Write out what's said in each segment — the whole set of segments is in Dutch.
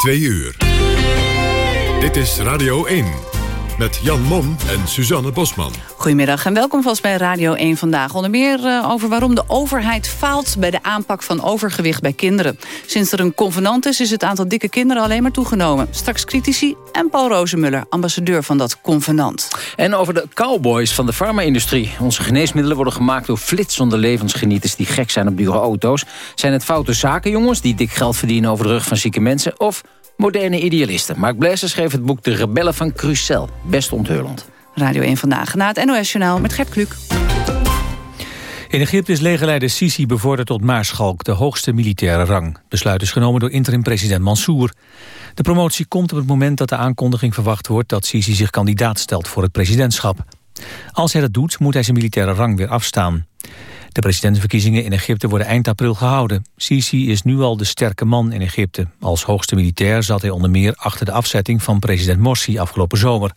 2 uur. Dit is Radio 1 met Jan Mom en Suzanne Bosman. Goedemiddag en welkom vast bij Radio 1 vandaag. Onder meer uh, over waarom de overheid faalt bij de aanpak van overgewicht bij kinderen. Sinds er een convenant is, is het aantal dikke kinderen alleen maar toegenomen. Straks critici en Paul Rozemuller, ambassadeur van dat convenant. En over de cowboys van de farma-industrie. Onze geneesmiddelen worden gemaakt door flitsende levensgenieters... die gek zijn op dure auto's. Zijn het foute zakenjongens die dik geld verdienen over de rug van zieke mensen... of moderne idealisten. Mark Blazer schreef het boek De Rebellen van Crucel. Best onthullend. Radio 1 Vandaag na het NOS-journaal met Gert Kluk. In Egypte is legerleider Sisi bevorderd tot maarschalk, de hoogste militaire rang. Besluit is genomen door interim-president Mansour. De promotie komt op het moment dat de aankondiging verwacht wordt... dat Sisi zich kandidaat stelt voor het presidentschap. Als hij dat doet, moet hij zijn militaire rang weer afstaan. De presidentsverkiezingen in Egypte worden eind april gehouden. Sisi is nu al de sterke man in Egypte. Als hoogste militair zat hij onder meer achter de afzetting van president Morsi afgelopen zomer.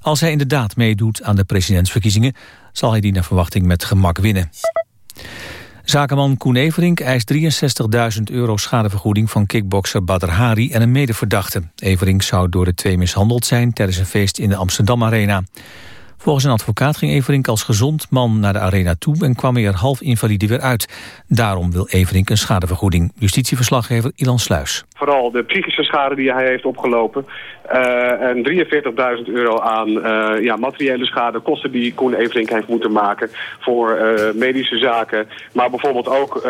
Als hij inderdaad meedoet aan de presidentsverkiezingen... zal hij die naar verwachting met gemak winnen. Zakenman Koen Everink eist 63.000 euro schadevergoeding van kickbokser Badr Hari en een medeverdachte. Everink zou door de twee mishandeld zijn tijdens een feest in de Amsterdam Arena. Volgens een advocaat ging Everink als gezond man naar de arena toe... en kwam hij er half invalide weer uit. Daarom wil Everink een schadevergoeding. Justitieverslaggever Ilan Sluis. Vooral de psychische schade die hij heeft opgelopen... Uh, en 43.000 euro aan uh, ja, materiële schade, kosten die Koen Everink heeft moeten maken... voor uh, medische zaken, maar bijvoorbeeld ook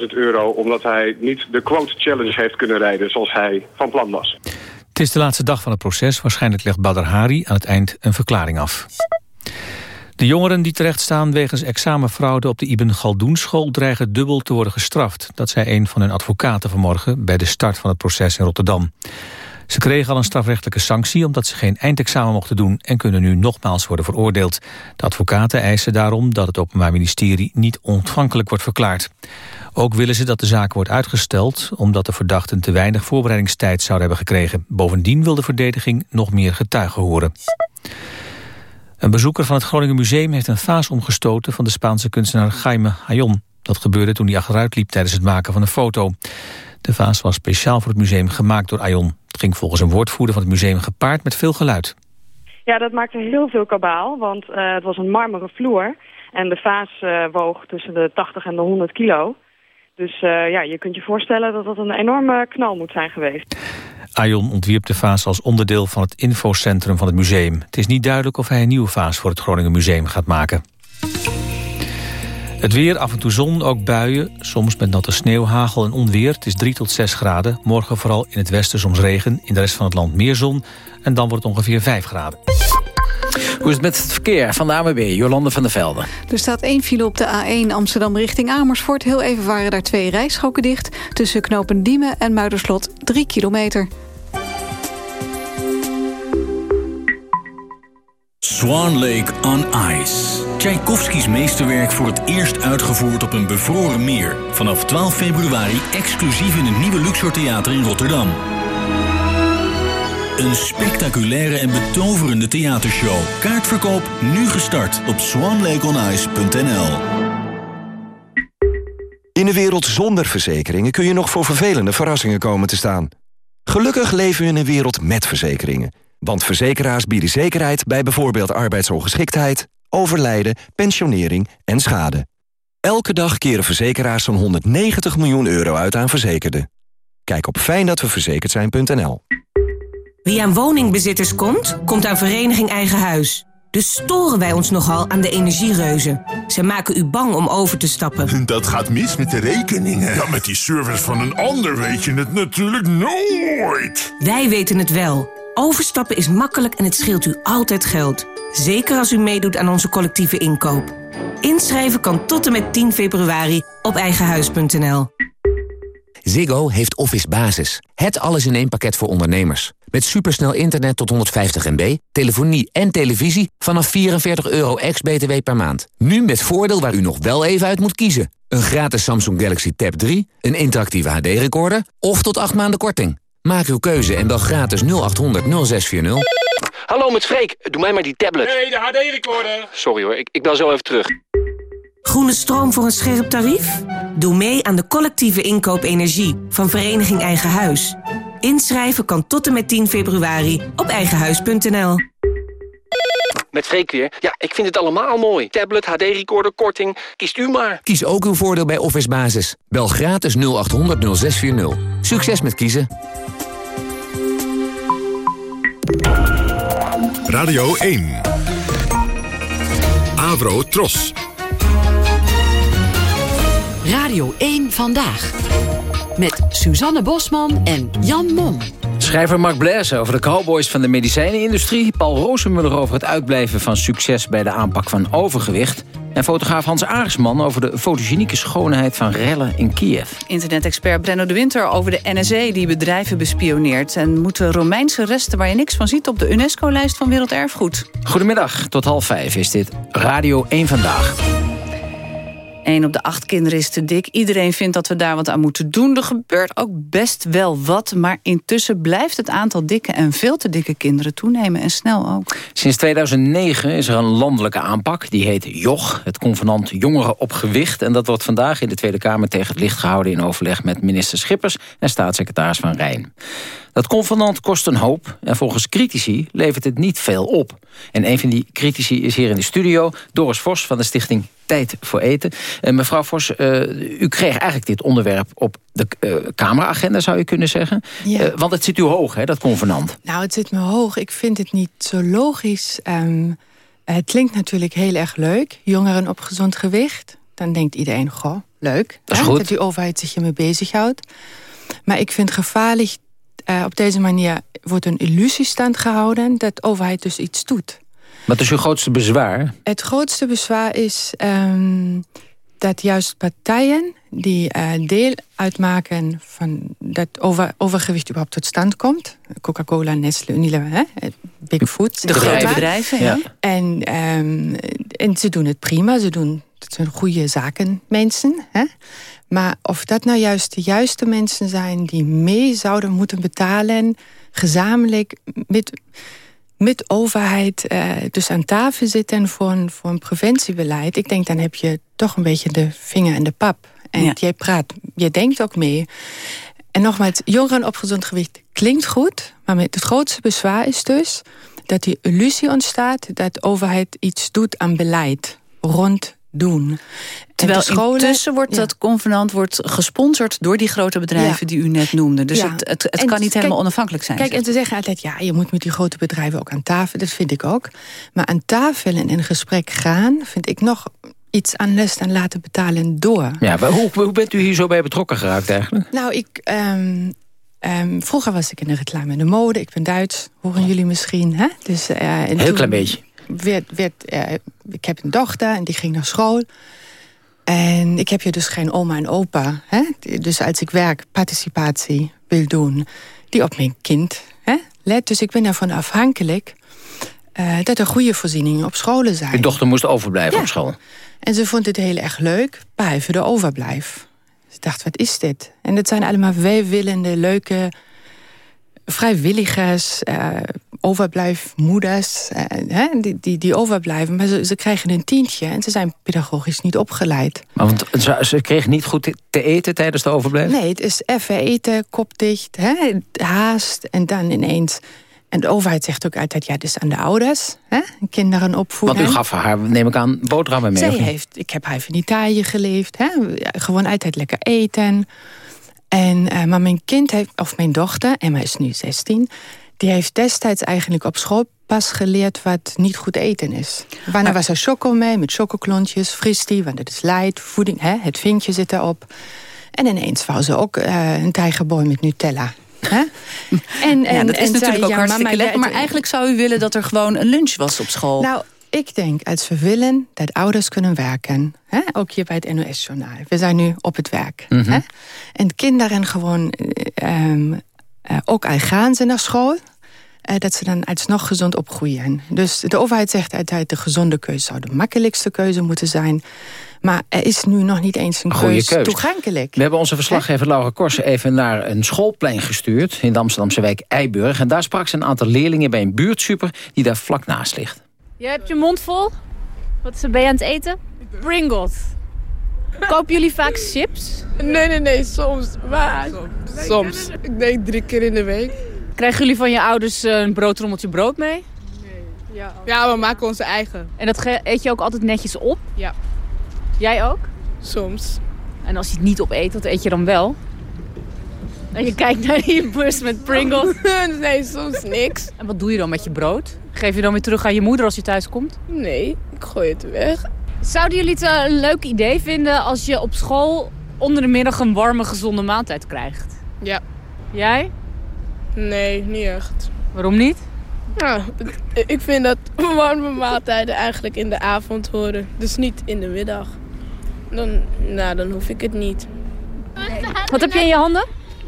18.000 euro... omdat hij niet de quote challenge heeft kunnen rijden zoals hij van plan was. Het is de laatste dag van het proces. Waarschijnlijk legt Badr Hari aan het eind een verklaring af. De jongeren die terechtstaan wegens examenfraude op de Ibn Galdoen school dreigen dubbel te worden gestraft. Dat zei een van hun advocaten vanmorgen bij de start van het proces in Rotterdam. Ze kregen al een strafrechtelijke sanctie omdat ze geen eindexamen mochten doen en kunnen nu nogmaals worden veroordeeld. De advocaten eisen daarom dat het Openbaar Ministerie niet ontvankelijk wordt verklaard. Ook willen ze dat de zaak wordt uitgesteld... omdat de verdachten te weinig voorbereidingstijd zouden hebben gekregen. Bovendien wil de verdediging nog meer getuigen horen. Een bezoeker van het Groningen Museum heeft een vaas omgestoten... van de Spaanse kunstenaar Jaime Hayon. Dat gebeurde toen hij achteruit liep tijdens het maken van een foto. De vaas was speciaal voor het museum gemaakt door Ayon. Het ging volgens een woordvoerder van het museum gepaard met veel geluid. Ja, dat maakte heel veel kabaal, want uh, het was een marmeren vloer... en de vaas uh, woog tussen de 80 en de 100 kilo... Dus uh, ja, je kunt je voorstellen dat dat een enorme knal moet zijn geweest. Ayon ontwierp de vaas als onderdeel van het infocentrum van het museum. Het is niet duidelijk of hij een nieuwe vaas voor het Groningen Museum gaat maken. Het weer, af en toe zon, ook buien. Soms met natte sneeuw, hagel en onweer. Het is 3 tot 6 graden. Morgen vooral in het westen soms regen. In de rest van het land meer zon. En dan wordt het ongeveer 5 graden. Hoe is het met het verkeer van de AMB, Jolande van der Velde? Er staat één file op de A1 Amsterdam richting Amersfoort. Heel even waren daar twee rijstroken dicht. Tussen knopen Diemen en Muiderslot 3 kilometer. Swan Lake on Ice. Tchaikovskis meesterwerk voor het eerst uitgevoerd op een bevroren meer. Vanaf 12 februari exclusief in het nieuwe Luxor Theater in Rotterdam. Een spectaculaire en betoverende theatershow. Kaartverkoop nu gestart op swanlakeonice.nl. In een wereld zonder verzekeringen kun je nog voor vervelende verrassingen komen te staan. Gelukkig leven we in een wereld met verzekeringen. Want verzekeraars bieden zekerheid bij bijvoorbeeld arbeidsongeschiktheid, overlijden, pensionering en schade. Elke dag keren verzekeraars zo'n 190 miljoen euro uit aan verzekerden. Kijk op fijndatweverzekerd Wie aan woningbezitters komt, komt aan Vereniging Eigen Huis. Dus storen wij ons nogal aan de energiereuzen. Ze maken u bang om over te stappen. Dat gaat mis met de rekeningen. Ja, met die service van een ander weet je het natuurlijk nooit. Wij weten het wel. Overstappen is makkelijk en het scheelt u altijd geld. Zeker als u meedoet aan onze collectieve inkoop. Inschrijven kan tot en met 10 februari op eigenhuis.nl. Ziggo heeft Office Basis. Het alles in één pakket voor ondernemers. Met supersnel internet tot 150 MB, telefonie en televisie vanaf 44 euro ex-BTW per maand. Nu met voordeel waar u nog wel even uit moet kiezen. Een gratis Samsung Galaxy Tab 3, een interactieve HD-recorder of tot 8 maanden korting. Maak uw keuze en bel gratis 0800 0640. Hallo met Freek, doe mij maar die tablet. Nee, de HD-recorder. Sorry hoor, ik, ik bel zo even terug. Groene stroom voor een scherp tarief? Doe mee aan de collectieve inkoop energie van Vereniging Eigen Huis. Inschrijven kan tot en met 10 februari op eigenhuis.nl. Met Freek weer. Ja, ik vind het allemaal mooi. Tablet, HD-recorder, korting. Kiest u maar. Kies ook uw voordeel bij Office Basis. Bel gratis 0800 0640. Succes met kiezen. Radio 1. Avro Tros. Radio 1 Vandaag. Met Suzanne Bosman en Jan Mom. Schrijver Mark Blaise over de cowboys van de medicijnenindustrie... Paul Rozenmuller over het uitblijven van succes bij de aanpak van overgewicht... en fotograaf Hans Aresman over de fotogenieke schoonheid van rellen in Kiev. Internet-expert Brenno de Winter over de NSE die bedrijven bespioneert... en moeten Romeinse resten waar je niks van ziet... op de UNESCO-lijst van Werelderfgoed. Goedemiddag, tot half vijf is dit Radio 1 Vandaag. 1 op de acht kinderen is te dik. Iedereen vindt dat we daar wat aan moeten doen. Er gebeurt ook best wel wat. Maar intussen blijft het aantal dikke en veel te dikke kinderen toenemen. En snel ook. Sinds 2009 is er een landelijke aanpak. Die heet JOG, het convenant Jongeren op Gewicht. En dat wordt vandaag in de Tweede Kamer tegen het licht gehouden... in overleg met minister Schippers en staatssecretaris Van Rijn. Dat convenant kost een hoop en volgens critici levert het niet veel op. En een van die critici is hier in de studio, Doris Vos van de stichting Tijd voor Eten. En mevrouw Vos, uh, u kreeg eigenlijk dit onderwerp op de uh, Kameragenda, zou je kunnen zeggen. Ja. Uh, want het zit u hoog, hè, dat convenant. Nou, het zit me hoog. Ik vind het niet zo logisch. Um, het klinkt natuurlijk heel erg leuk. Jongeren op gezond gewicht. Dan denkt iedereen, goh, leuk. Dat is hè, goed. Dat die overheid zich hiermee bezighoudt. Maar ik vind gevaarlijk uh, op deze manier wordt een illusie stand gehouden... dat de overheid dus iets doet. Wat is uw grootste bezwaar? Het grootste bezwaar is um, dat juist partijen... die uh, deel uitmaken van dat over, overgewicht überhaupt tot stand komt... Coca-Cola, Nestle, Unilever, hè? Big Food. De grote bedrijven, ja. En, um, en ze doen het prima, ze doen... Dat zijn goede zakenmensen, hè? Maar of dat nou juist de juiste mensen zijn... die mee zouden moeten betalen... gezamenlijk met, met overheid uh, dus aan tafel zitten... Voor een, voor een preventiebeleid... ik denk dan heb je toch een beetje de vinger in de pap. En ja. jij praat, je denkt ook mee. En nogmaals, jongeren op gezond gewicht klinkt goed... maar met het grootste bezwaar is dus... dat die illusie ontstaat dat de overheid iets doet aan beleid... rond doen. Terwijl scholen, intussen wordt ja. dat convenant wordt gesponsord door die grote bedrijven ja. die u net noemde. Dus ja. het, het, het kan niet helemaal onafhankelijk zijn. Kijk, en ze zeggen altijd, ja, je moet met die grote bedrijven ook aan tafel. Dat vind ik ook. Maar aan tafel en in gesprek gaan, vind ik nog iets anders dan laten betalen door. Ja, maar hoe, hoe bent u hier zo bij betrokken geraakt eigenlijk? Nou, ik... Um, Um, vroeger was ik in de reclame en de mode. Ik ben Duits, horen jullie misschien. Hè? Dus, uh, Heel toen, klein beetje. Werd, werd, uh, ik heb een dochter en die ging naar school. En ik heb hier dus geen oma en opa. Hè? Dus als ik werk, participatie wil doen... die op mijn kind hè, let. Dus ik ben ervan afhankelijk... Uh, dat er goede voorzieningen op scholen zijn. Uw dochter moest overblijven ja. op school? En ze vond het heel erg leuk, behalve de overblijf. Ze dacht, wat is dit? En dat zijn allemaal welwillende, leuke vrijwilligers, uh, overblijfmoeders, uh, hè, die, die, die overblijven. Maar ze, ze, krijgen een tientje en ze zijn pedagogisch niet opgeleid. Maar want ze, ze kregen niet goed te eten tijdens de overblijf? Nee, het is even eten, kop dicht, hè, haast en dan ineens... En de overheid zegt ook altijd, ja, dus aan de ouders, hè, kinderen opvoeden. Want u gaf haar, neem ik aan, boterhammen mee? Zij heeft, ik heb haar in Italië geleefd, hè, gewoon altijd lekker eten... En, uh, maar mijn kind heeft, of mijn dochter, Emma is nu 16... die heeft destijds eigenlijk op school pas geleerd wat niet goed eten is. Waarna was er choco mee, met chocoklontjes, fristie, want het is light, voeding, hè, het vinkje zit erop. En ineens wou ze ook uh, een tijgerboy met Nutella. Huh? En, en, ja, dat is en natuurlijk ook ja, hartstikke maar, lekker. Maar eigenlijk zou u willen dat er gewoon een lunch was op school. Nou, ik denk als we willen dat ouders kunnen werken. Hè? Ook hier bij het NOS-journaal. We zijn nu op het werk. Mhm. Hè? En kinderen gewoon... Um, uh, ook al gaan ze naar school... Uh, dat ze dan alsnog gezond opgroeien. Dus de overheid zegt altijd... de gezonde keuze zou de makkelijkste keuze moeten zijn. Maar er is nu nog niet eens een keuze keus. toegankelijk. We hebben onze verslaggever Laura Korsen even naar een schoolplein gestuurd... in de Amsterdamse wijk Eiburg. En daar sprak ze een aantal leerlingen bij een buurtsuper... die daar vlak naast ligt. Je hebt je mond vol. Wat ben je aan het eten? Pringles. Kopen jullie vaak chips? Nee, nee, nee, soms. Maar soms. Ik denk drie keer in de week. Krijgen jullie van je ouders eh, een broodrommeltje brood mee? Ja. ja, we maken onze eigen. En dat eet je ook altijd netjes op? Ja. Jij ook? Soms. En als je het niet opeet, wat eet je dan wel? En je kijkt naar die bus met Pringles. nee, soms niks. En wat doe je dan met je brood? Geef je dan weer terug aan je moeder als je thuis komt? Nee, ik gooi het weg. Zouden jullie het eh, een leuk idee vinden als je op school onder de middag een warme, gezonde maaltijd krijgt? Ja. Jij? Nee, niet echt. Waarom niet? Nou, ik vind dat warme maaltijden eigenlijk in de avond horen. Dus niet in de middag. Dan, nou, dan hoef ik het niet. Wat heb je in je handen?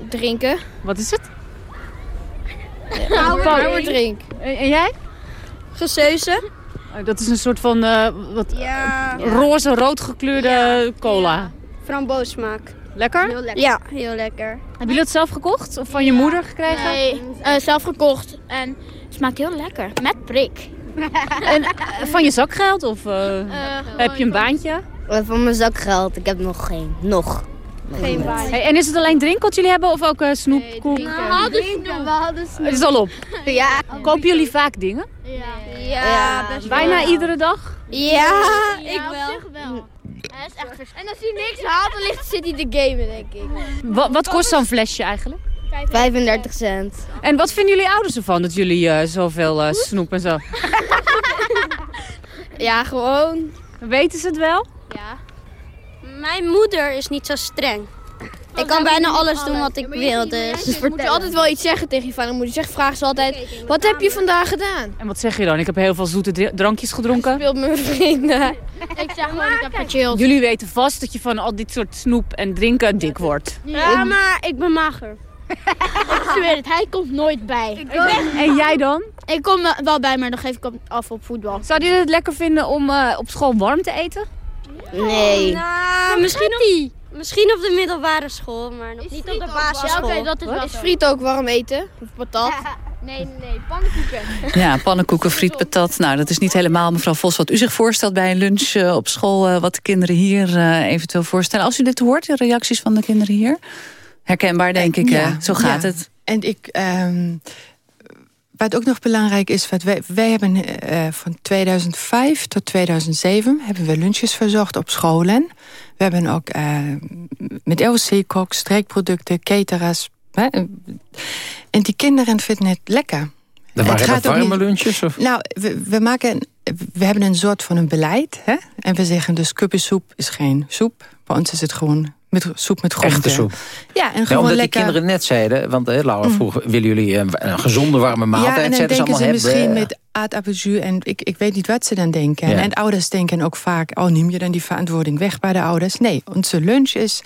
Drinken. Wat is het? Power drink. En jij? Geseuzen. Dat is een soort van uh, wat ja. roze, rood gekleurde ja. cola. Ja. Framboosmaak. Lekker? Heel lekker? Ja, heel lekker. Hebben jullie dat zelf gekocht? Of van je moeder gekregen? Nee, uh, zelf gekocht. En het smaakt heel lekker. Met prik. en uh, van je zakgeld? Of heb je een baantje? van mijn zakgeld. Ik heb nog geen. Nog. Geen. Hey, en is het alleen drinken wat jullie hebben? Of ook snoep, nee, koek? We hadden snoep. We hadden snoep. Het is al op? Ja. Kopen jullie vaak dingen? Ja. Ja, best Bijna wel. iedere dag? Ja, ja ik wel. wel. Hij is echt vers. En als hij niks haalt, dan ligt, zit hij te gamen, denk ik. Wat, wat kost zo'n flesje eigenlijk? 35 cent. En wat vinden jullie ouders ervan dat jullie uh, zoveel uh, snoep en zo? ja, gewoon. Weten ze het wel? Ja. Mijn moeder is niet zo streng. Ik kan bijna alles doen wat ik wil, dus... Moet je altijd wel iets zeggen tegen je vader en moeder. Zeg, vraag ze altijd, wat heb je vandaag gedaan? En wat zeg je dan? Ik heb heel veel zoete drankjes gedronken. Ik speelt met mijn vrienden. ik zeg gewoon, ik heb gechilled. Jullie weten vast dat je van al dit soort snoep en drinken dik wordt. Ja, maar ik ben mager. ik zweer het, hij komt nooit bij. En jij dan? Ik kom wel bij, maar dan geef ik hem af op voetbal. Zouden jullie het lekker vinden om uh, op school warm te eten? Nee. Nou, misschien op, misschien op de middelbare school, maar nog niet op de basisschool. Ja, okay, dat is, wel is friet ook warm eten? Of patat? Nee, nee, pannenkoeken. Ja, pannenkoeken, friet, patat. Nou, dat is niet helemaal, mevrouw Vos, wat u zich voorstelt bij een lunch uh, op school. Uh, wat de kinderen hier uh, eventueel voorstellen. Als u dit hoort, de reacties van de kinderen hier. Herkenbaar, denk ik. Ja, zo gaat ja. het. En ik... Um, wat ook nog belangrijk is, wat wij, wij hebben uh, van 2005 tot 2007 hebben we lunches verzorgd op scholen. We hebben ook uh, met LC-kok, streekproducten, caterers. Hè? En die kinderen vinden het lekker. Dat waren het gaat warme niet, lunches? Of? Nou, we, we, maken, we hebben een soort van een beleid. Hè? En we zeggen dus kuppensoep is geen soep. Bij ons is het gewoon met soep met groenten. Echte soep. Ja, en ja, gewoon omdat lekker... die kinderen net zeiden, want hè, Laura vroeg... Mm. willen jullie een, een, gezonde warme maaltijd? Ja, en dan denken ze, ze misschien met aardappeljus en ik, ik weet niet wat ze dan denken. Ja. En ouders denken ook vaak, oh neem je dan die verantwoording weg bij de ouders? Nee, onze lunch is...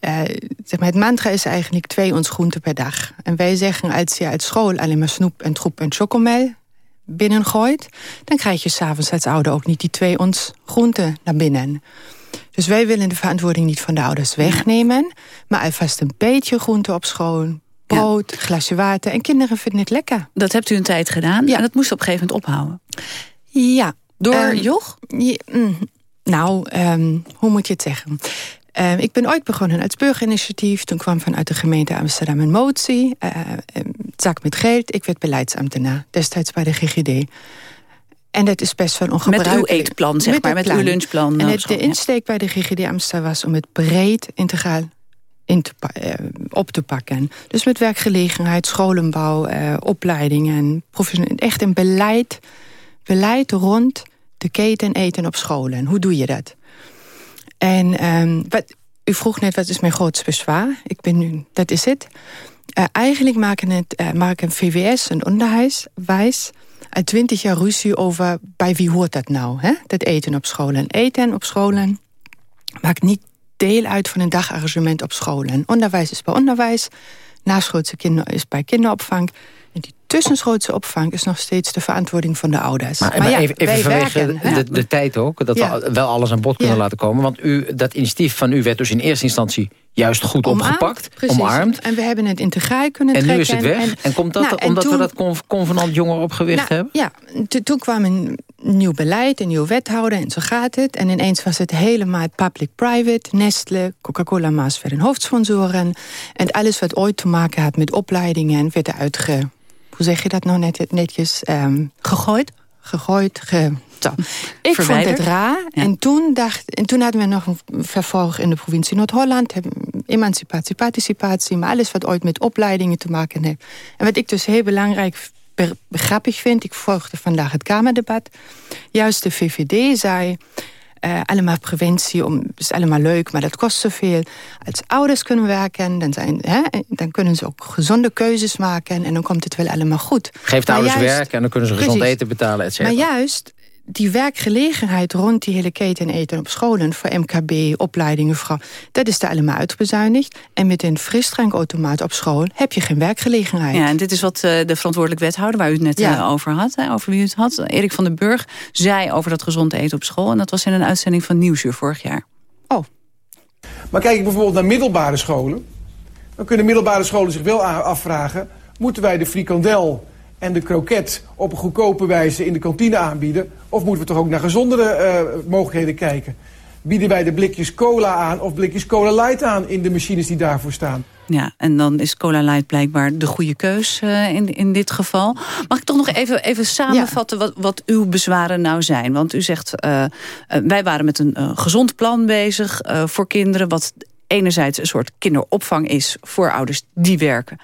Uh, zeg maar, het mantra is eigenlijk twee ons groenten per dag. En wij zeggen, als je uit school alleen maar snoep en troep en chocomel binnengooit... dan krijg je s'avonds als ouder ook niet die twee ons groenten naar binnen. Dus wij willen de verantwoording niet van de ouders wegnemen... maar alvast een beetje groente op school, brood, ja. glasje water... en kinderen vinden het lekker. Dat hebt u een tijd gedaan ja. en dat moest op een gegeven moment ophouden. Ja. Door um, Joch? Ja, mm, nou, um, hoe moet je het zeggen? Uh, ik ben ooit begonnen als burgerinitiatief. Toen kwam vanuit de gemeente Amsterdam een motie. Uh, zak met geld. Ik werd beleidsambtenaar. Destijds bij de GGD. En dat is best wel ongebruikelijk. Met uw eetplan, zeg met maar, met plan. uw lunchplan. En het, de insteek bij de GGD Amsterdam was om het breed integraal in te, uh, op te pakken. Dus met werkgelegenheid, scholenbouw, uh, opleidingen. Echt een beleid, beleid rond de keten eten op scholen. Hoe doe je dat? En um, wat, u vroeg net, wat is mijn grootste bezwaar? Ik ben nu, dat is het. Uh, eigenlijk maken, het, uh, maken VWS en onderwijs uit twintig jaar ruzie over bij wie hoort dat nou, hè? dat eten op scholen. Eten op scholen maakt niet deel uit van een dagarrangement op scholen. Onderwijs is bij onderwijs, naschoolse kinder is bij kinderopvang. En die tussenschoolse opvang is nog steeds de verantwoording van de ouders. Maar, maar ja, even, even vanwege werken, de, de, tijd ook, dat ja. we wel alles aan bod kunnen ja. laten komen. Want u, dat initiatief van u werd dus in eerste instantie juist goed omarmd, opgepakt, precies. omarmd. En we hebben het integraal kunnen en trekken. En nu is het weg? En, en komt dat nou, omdat toen, we dat convenant jonger op gewicht nou, hebben? Ja, toen kwam een nieuw beleid, een nieuw wethouder en zo gaat het. En ineens was het helemaal public-private. Nestle, Coca-Cola, Maas werden hoofdsponsoren. En alles wat ooit te maken had met opleidingen... werd uitge... Hoe zeg je dat nou net, netjes? Um, gegooid? Gegooid, ge, zo. Ik vond het raar. En, toen dacht, en toen hadden we nog een vervolg in de provincie Noord-Holland. Emancipatie, participatie, maar alles wat ooit met opleidingen te maken heeft. En wat ik dus heel belangrijk grappig vind... ik volgde vandaag het Kamerdebat. Juist de VVD zei... Uh, allemaal preventie om, is allemaal leuk, maar dat kost zoveel. Als ouders kunnen werken, dan, zijn, hè, dan kunnen ze ook gezonde keuzes maken... en dan komt het wel allemaal goed. Geeft ouders werk en dan kunnen ze gezond eten betalen, et cetera. Maar juist, die werkgelegenheid rond die hele keten eten op scholen... voor MKB, opleidingen, vrouw, dat is daar allemaal uitbezuinigd. En met een frisdrankautomaat op school heb je geen werkgelegenheid. Ja, en dit is wat uh, de verantwoordelijk wethouder, waar u het net ja. uh, over had... Hè, over wie u het had, Erik van den Burg, zei over dat gezond eten op school. En dat was in een uitzending van Nieuwsuur vorig jaar. Oh. Maar kijk ik bijvoorbeeld naar middelbare scholen... dan kunnen middelbare scholen zich wel afvragen... moeten wij de frikandel en de kroket op een goedkope wijze in de kantine aanbieden? Of moeten we toch ook naar gezondere uh, mogelijkheden kijken? Bieden wij de blikjes cola aan of blikjes cola light aan in de machines die daarvoor staan? Ja, en dan is Cola Light blijkbaar de goede keus uh, in, in dit geval. Mag ik toch nog even, even samenvatten ja. wat, wat uw bezwaren nou zijn? Want u zegt, uh, wij waren met een gezond plan bezig voor kinderen... wat enerzijds een soort kinderopvang is voor ouders die werken.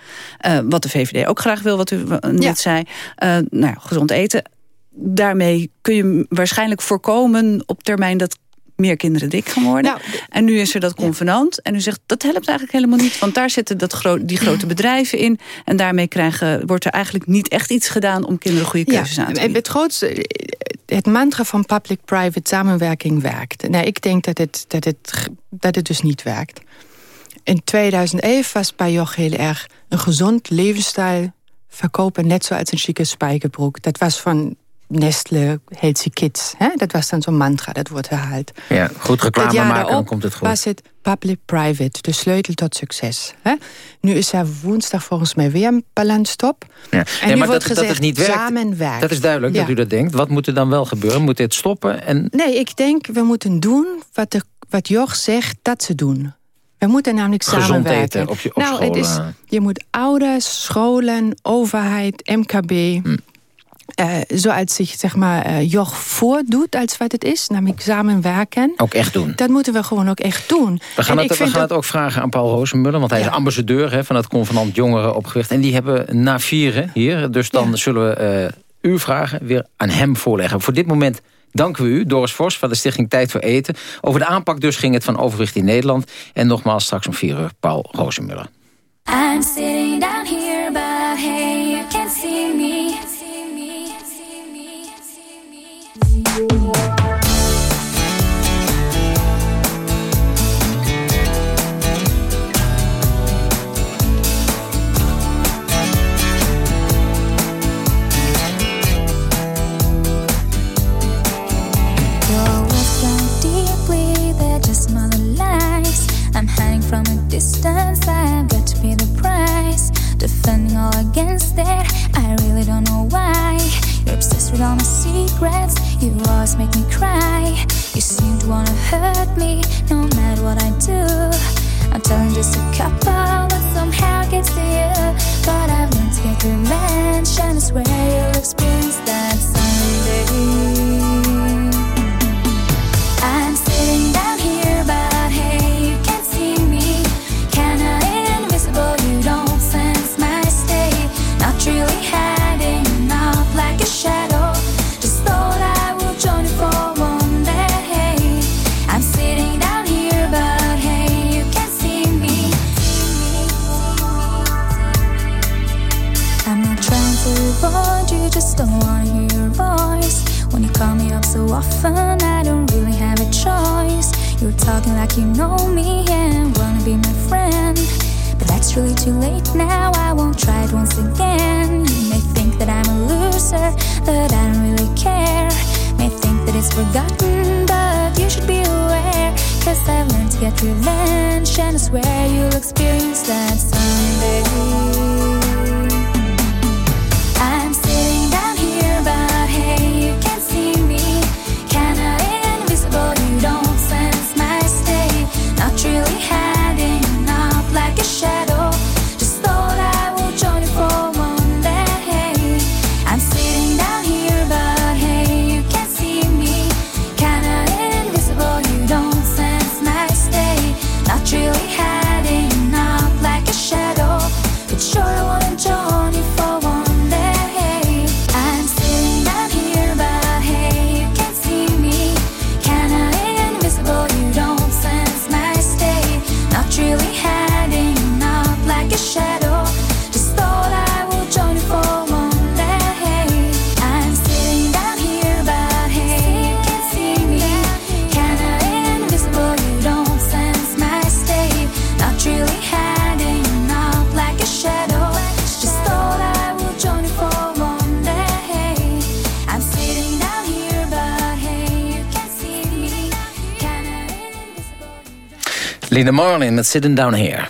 Uh, wat de VVD ook graag wil, wat u net ja. zei. Uh, nou ja, gezond eten. Daarmee kun je waarschijnlijk voorkomen op termijn dat meer kinderen dik gaan worden. Nou, en nu is er dat convenant. En u zegt, dat helpt eigenlijk helemaal niet. Want daar zitten dat gro die grote bedrijven in. En daarmee krijgen, wordt er eigenlijk niet echt iets gedaan... om kinderen goede keuzes aan te bieden. Het grootste, het mantra van public-private samenwerking werkt. Nou, ik denk dat het, dat, het, dat het dus niet werkt. In 2011 was bij Joch heel erg een gezond levensstijl verkopen... net zoals een chique spijkerbroek. Dat was van Nestle, Healthy Kids. Hè? Dat was dan zo'n mantra, dat wordt herhaald. Ja, goed reclame maken, dan komt het goed. was het public-private, de sleutel tot succes. Hè? Nu is er woensdag volgens mij weer een balansstop. Ja. En nee, nu maar wordt dat, gezegd, dat het niet werkt. Dat is duidelijk ja. dat u dat denkt. Wat moet er dan wel gebeuren? Moet dit stoppen? En... Nee, ik denk, we moeten doen wat, de, wat Joch zegt dat ze doen. We moeten namelijk Gezond samenwerken. eten op je, op nou, het is, je moet ouders, scholen, overheid, MKB... Hm. Uh, zoals zich zeg maar, uh, Joch voordoet als wat het is, namelijk samenwerken. Ook echt doen. Dat moeten we gewoon ook echt doen. We gaan, en het, ik we vind gaan dat... het ook vragen aan Paul Roosenmuller, want hij Ja. is ambassadeur hè, van het convenant Jongeren op Gewicht. En die hebben na vieren hier, dus dan zullen we uh, uw vragen weer aan hem voorleggen. Voor dit moment danken we u, Doris Vos van de Stichting Tijd voor Eten. Over de aanpak dus ging het van overwicht in Nederland. En nogmaals straks om vier uur Paul Roosenmuller. I'm sitting down here, but hey, you can't see me. From a distance, I've got to pay the price. Defending all against it, I really don't know why. You're obsessed with all my secrets, you always make me cry. You seem to wanna hurt me, no matter what I do. I'm telling just a couple, but somehow gets to you. Linda Marlin met Sitting Down Here.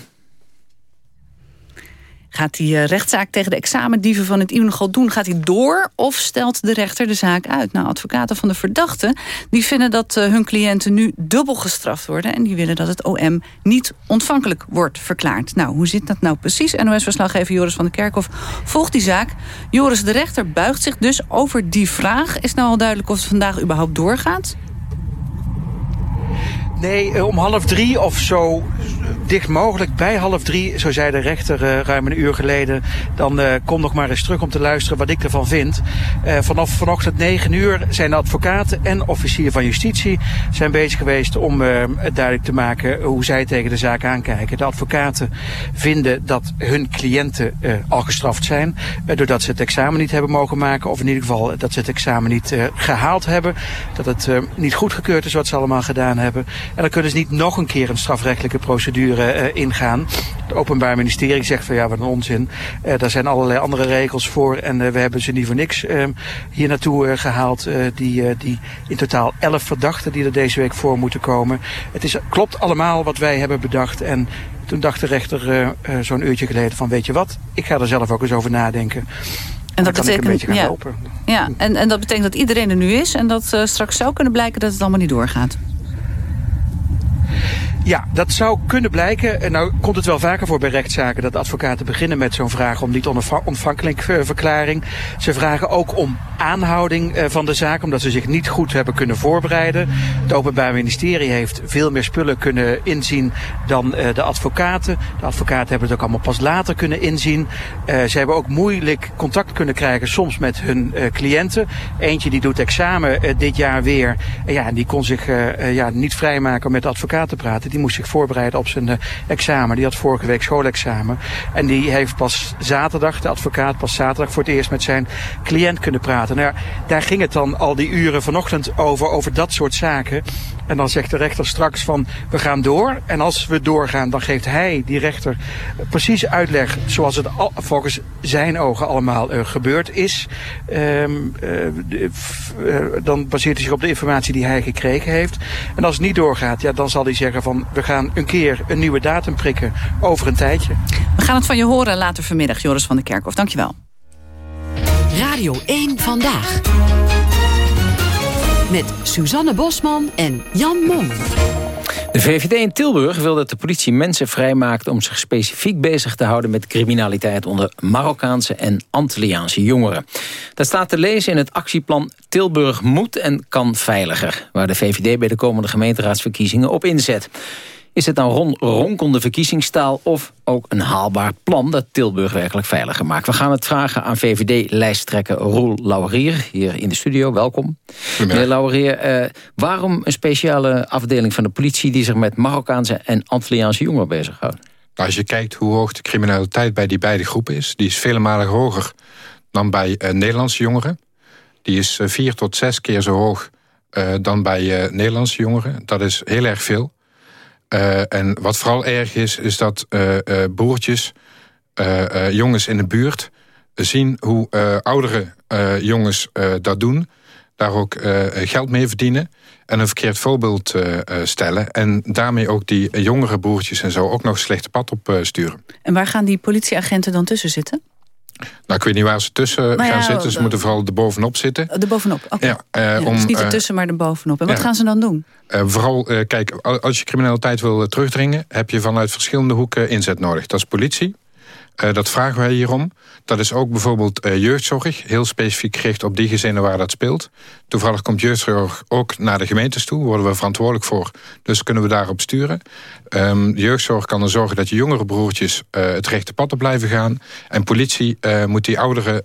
Gaat die eh, rechtszaak tegen de examendieven van het IUNGAL doen? Gaat hij door of stelt de rechter de zaak uit? Nou, advocaten van de verdachten die vinden dat uh, hun cliënten nu dubbel gestraft worden... en die willen dat het OM niet ontvankelijk wordt verklaard. Nou, hoe zit dat nou precies? NOS-verslaggever Joris van der Kerkhof volgt die zaak. Joris, de rechter buigt zich dus over die vraag. Is nou al duidelijk of het vandaag überhaupt doorgaat? Nee, eh, om half drie of zo dicht mogelijk bij half drie, zo zei de rechter uh, ruim een uur geleden. Dan kom nog maar eens terug om te luisteren wat ik ervan vind. Vanaf vanochtend negen uur zijn de advocaten en officier van justitie zijn bezig geweest om het duidelijk te maken hoe zij tegen de zaak aankijken. De advocaten vinden dat hun cliënten al gestraft zijn doordat ze het examen niet hebben mogen maken. Of in ieder geval dat ze het examen niet gehaald hebben. Dat het niet goedgekeurd is wat ze allemaal gedaan hebben. En dan kunnen ze niet nog een keer een strafrechtelijke procedure uh, ingaan. Het Openbaar Ministerie zegt van ja, wat een onzin. Uh, daar zijn allerlei andere regels voor en uh, we hebben ze niet voor niks hier naartoe gehaald. die, die in totaal elf verdachten die er deze week voor moeten komen. Het is, klopt allemaal wat wij hebben bedacht en toen dacht de rechter uh, uh, zo'n uurtje geleden van weet je wat, ik ga er zelf ook eens over nadenken. En dat betekent, ja, ja en, en dat betekent dat iedereen er nu is en dat uh, straks zou kunnen blijken dat het allemaal niet doorgaat. Ja, dat zou kunnen blijken. En nou komt het wel vaker voor bij rechtszaken dat advocaten beginnen met zo'n vraag om niet ontvankelijk verklaring. Ze vragen ook om aanhouding van de zaak, omdat ze zich niet goed hebben kunnen voorbereiden. Het Openbaar Ministerie heeft veel meer spullen kunnen inzien dan de advocaten. De advocaten hebben het ook allemaal pas later kunnen inzien. ze hebben ook moeilijk contact kunnen krijgen soms met hun cliënten. Eentje die doet examen dit jaar weer. ja, en die kon zich ja, niet vrijmaken om met de advocaat te praten die moest zich voorbereiden op zijn examen. Die had vorige week schoolexamen. En die heeft pas zaterdag, de advocaat, pas zaterdag voor het eerst met zijn cliënt kunnen praten. Nou, daar ging het dan al die uren vanochtend over, over dat soort zaken. En dan zegt de rechter straks van, we gaan door. En als we doorgaan, dan geeft hij, die rechter, precies uitleg zoals het volgens zijn ogen allemaal uh, gebeurd is. Um, uh, dan baseert hij zich op de informatie die hij gekregen heeft. En als het niet doorgaat, ja, dan zal hij zeggen van, we gaan een keer een nieuwe datum prikken over een tijdje. We gaan het van je horen later vanmiddag, Joris van der Kerkhof. Dankjewel. Radio 1 Vandaag. Met Suzanne Bosman en Jan Mom. De VVD in Tilburg wil dat de politie mensen vrijmaakt... om zich specifiek bezig te houden met criminaliteit... onder Marokkaanse en Antilliaanse jongeren. Dat staat te lezen in het actieplan Tilburg moet en kan veiliger... waar de VVD bij de komende gemeenteraadsverkiezingen op inzet. Is het nou ron ronkende verkiezingstaal of ook een haalbaar plan... dat Tilburg werkelijk veiliger maakt? We gaan het vragen aan VVD-lijsttrekker Roel Laurier, hier in de studio. Welkom. Meneer Laurier, uh, waarom een speciale afdeling van de politie... die zich met Marokkaanse en Antilliaanse jongeren bezighoudt? Nou, als je kijkt hoe hoog de criminaliteit bij die beide groepen is... die is vele malen hoger dan bij uh, Nederlandse jongeren. Die is uh, vier tot zes keer zo hoog dan bij Nederlandse jongeren. Dat is heel erg veel. Uh, en wat vooral erg is, is dat uh, uh, broertjes, jongens in de buurt... zien hoe oudere jongens dat doen. Daar ook geld mee verdienen. En een verkeerd voorbeeld stellen. En daarmee ook die jongere broertjes en zo ook nog slechte pad op sturen. En waar gaan die politieagenten dan tussen zitten? Nou, ik weet niet waar ze tussen nou ja, gaan zitten. Ze moeten vooral er bovenop zitten. Er bovenop, oké. Okay. Ja, uh, ja, dus niet ertussen, maar er bovenop. En wat gaan ze dan doen? Uh, vooral, uh, kijk, als je criminaliteit wil terugdringen... heb je vanuit verschillende hoeken inzet nodig. Dat is politie, uh, dat vragen wij hierom. Dat is ook bijvoorbeeld uh, jeugdzorg. Heel specifiek gericht op die gezinnen waar dat speelt. Toevallig komt jeugdzorg ook naar de gemeentes toe. Worden we verantwoordelijk voor. Dus kunnen we daarop sturen. Um, jeugdzorg kan er zorgen dat je jongere broertjes uh, het rechte pad op blijven gaan. En politie moet die oudere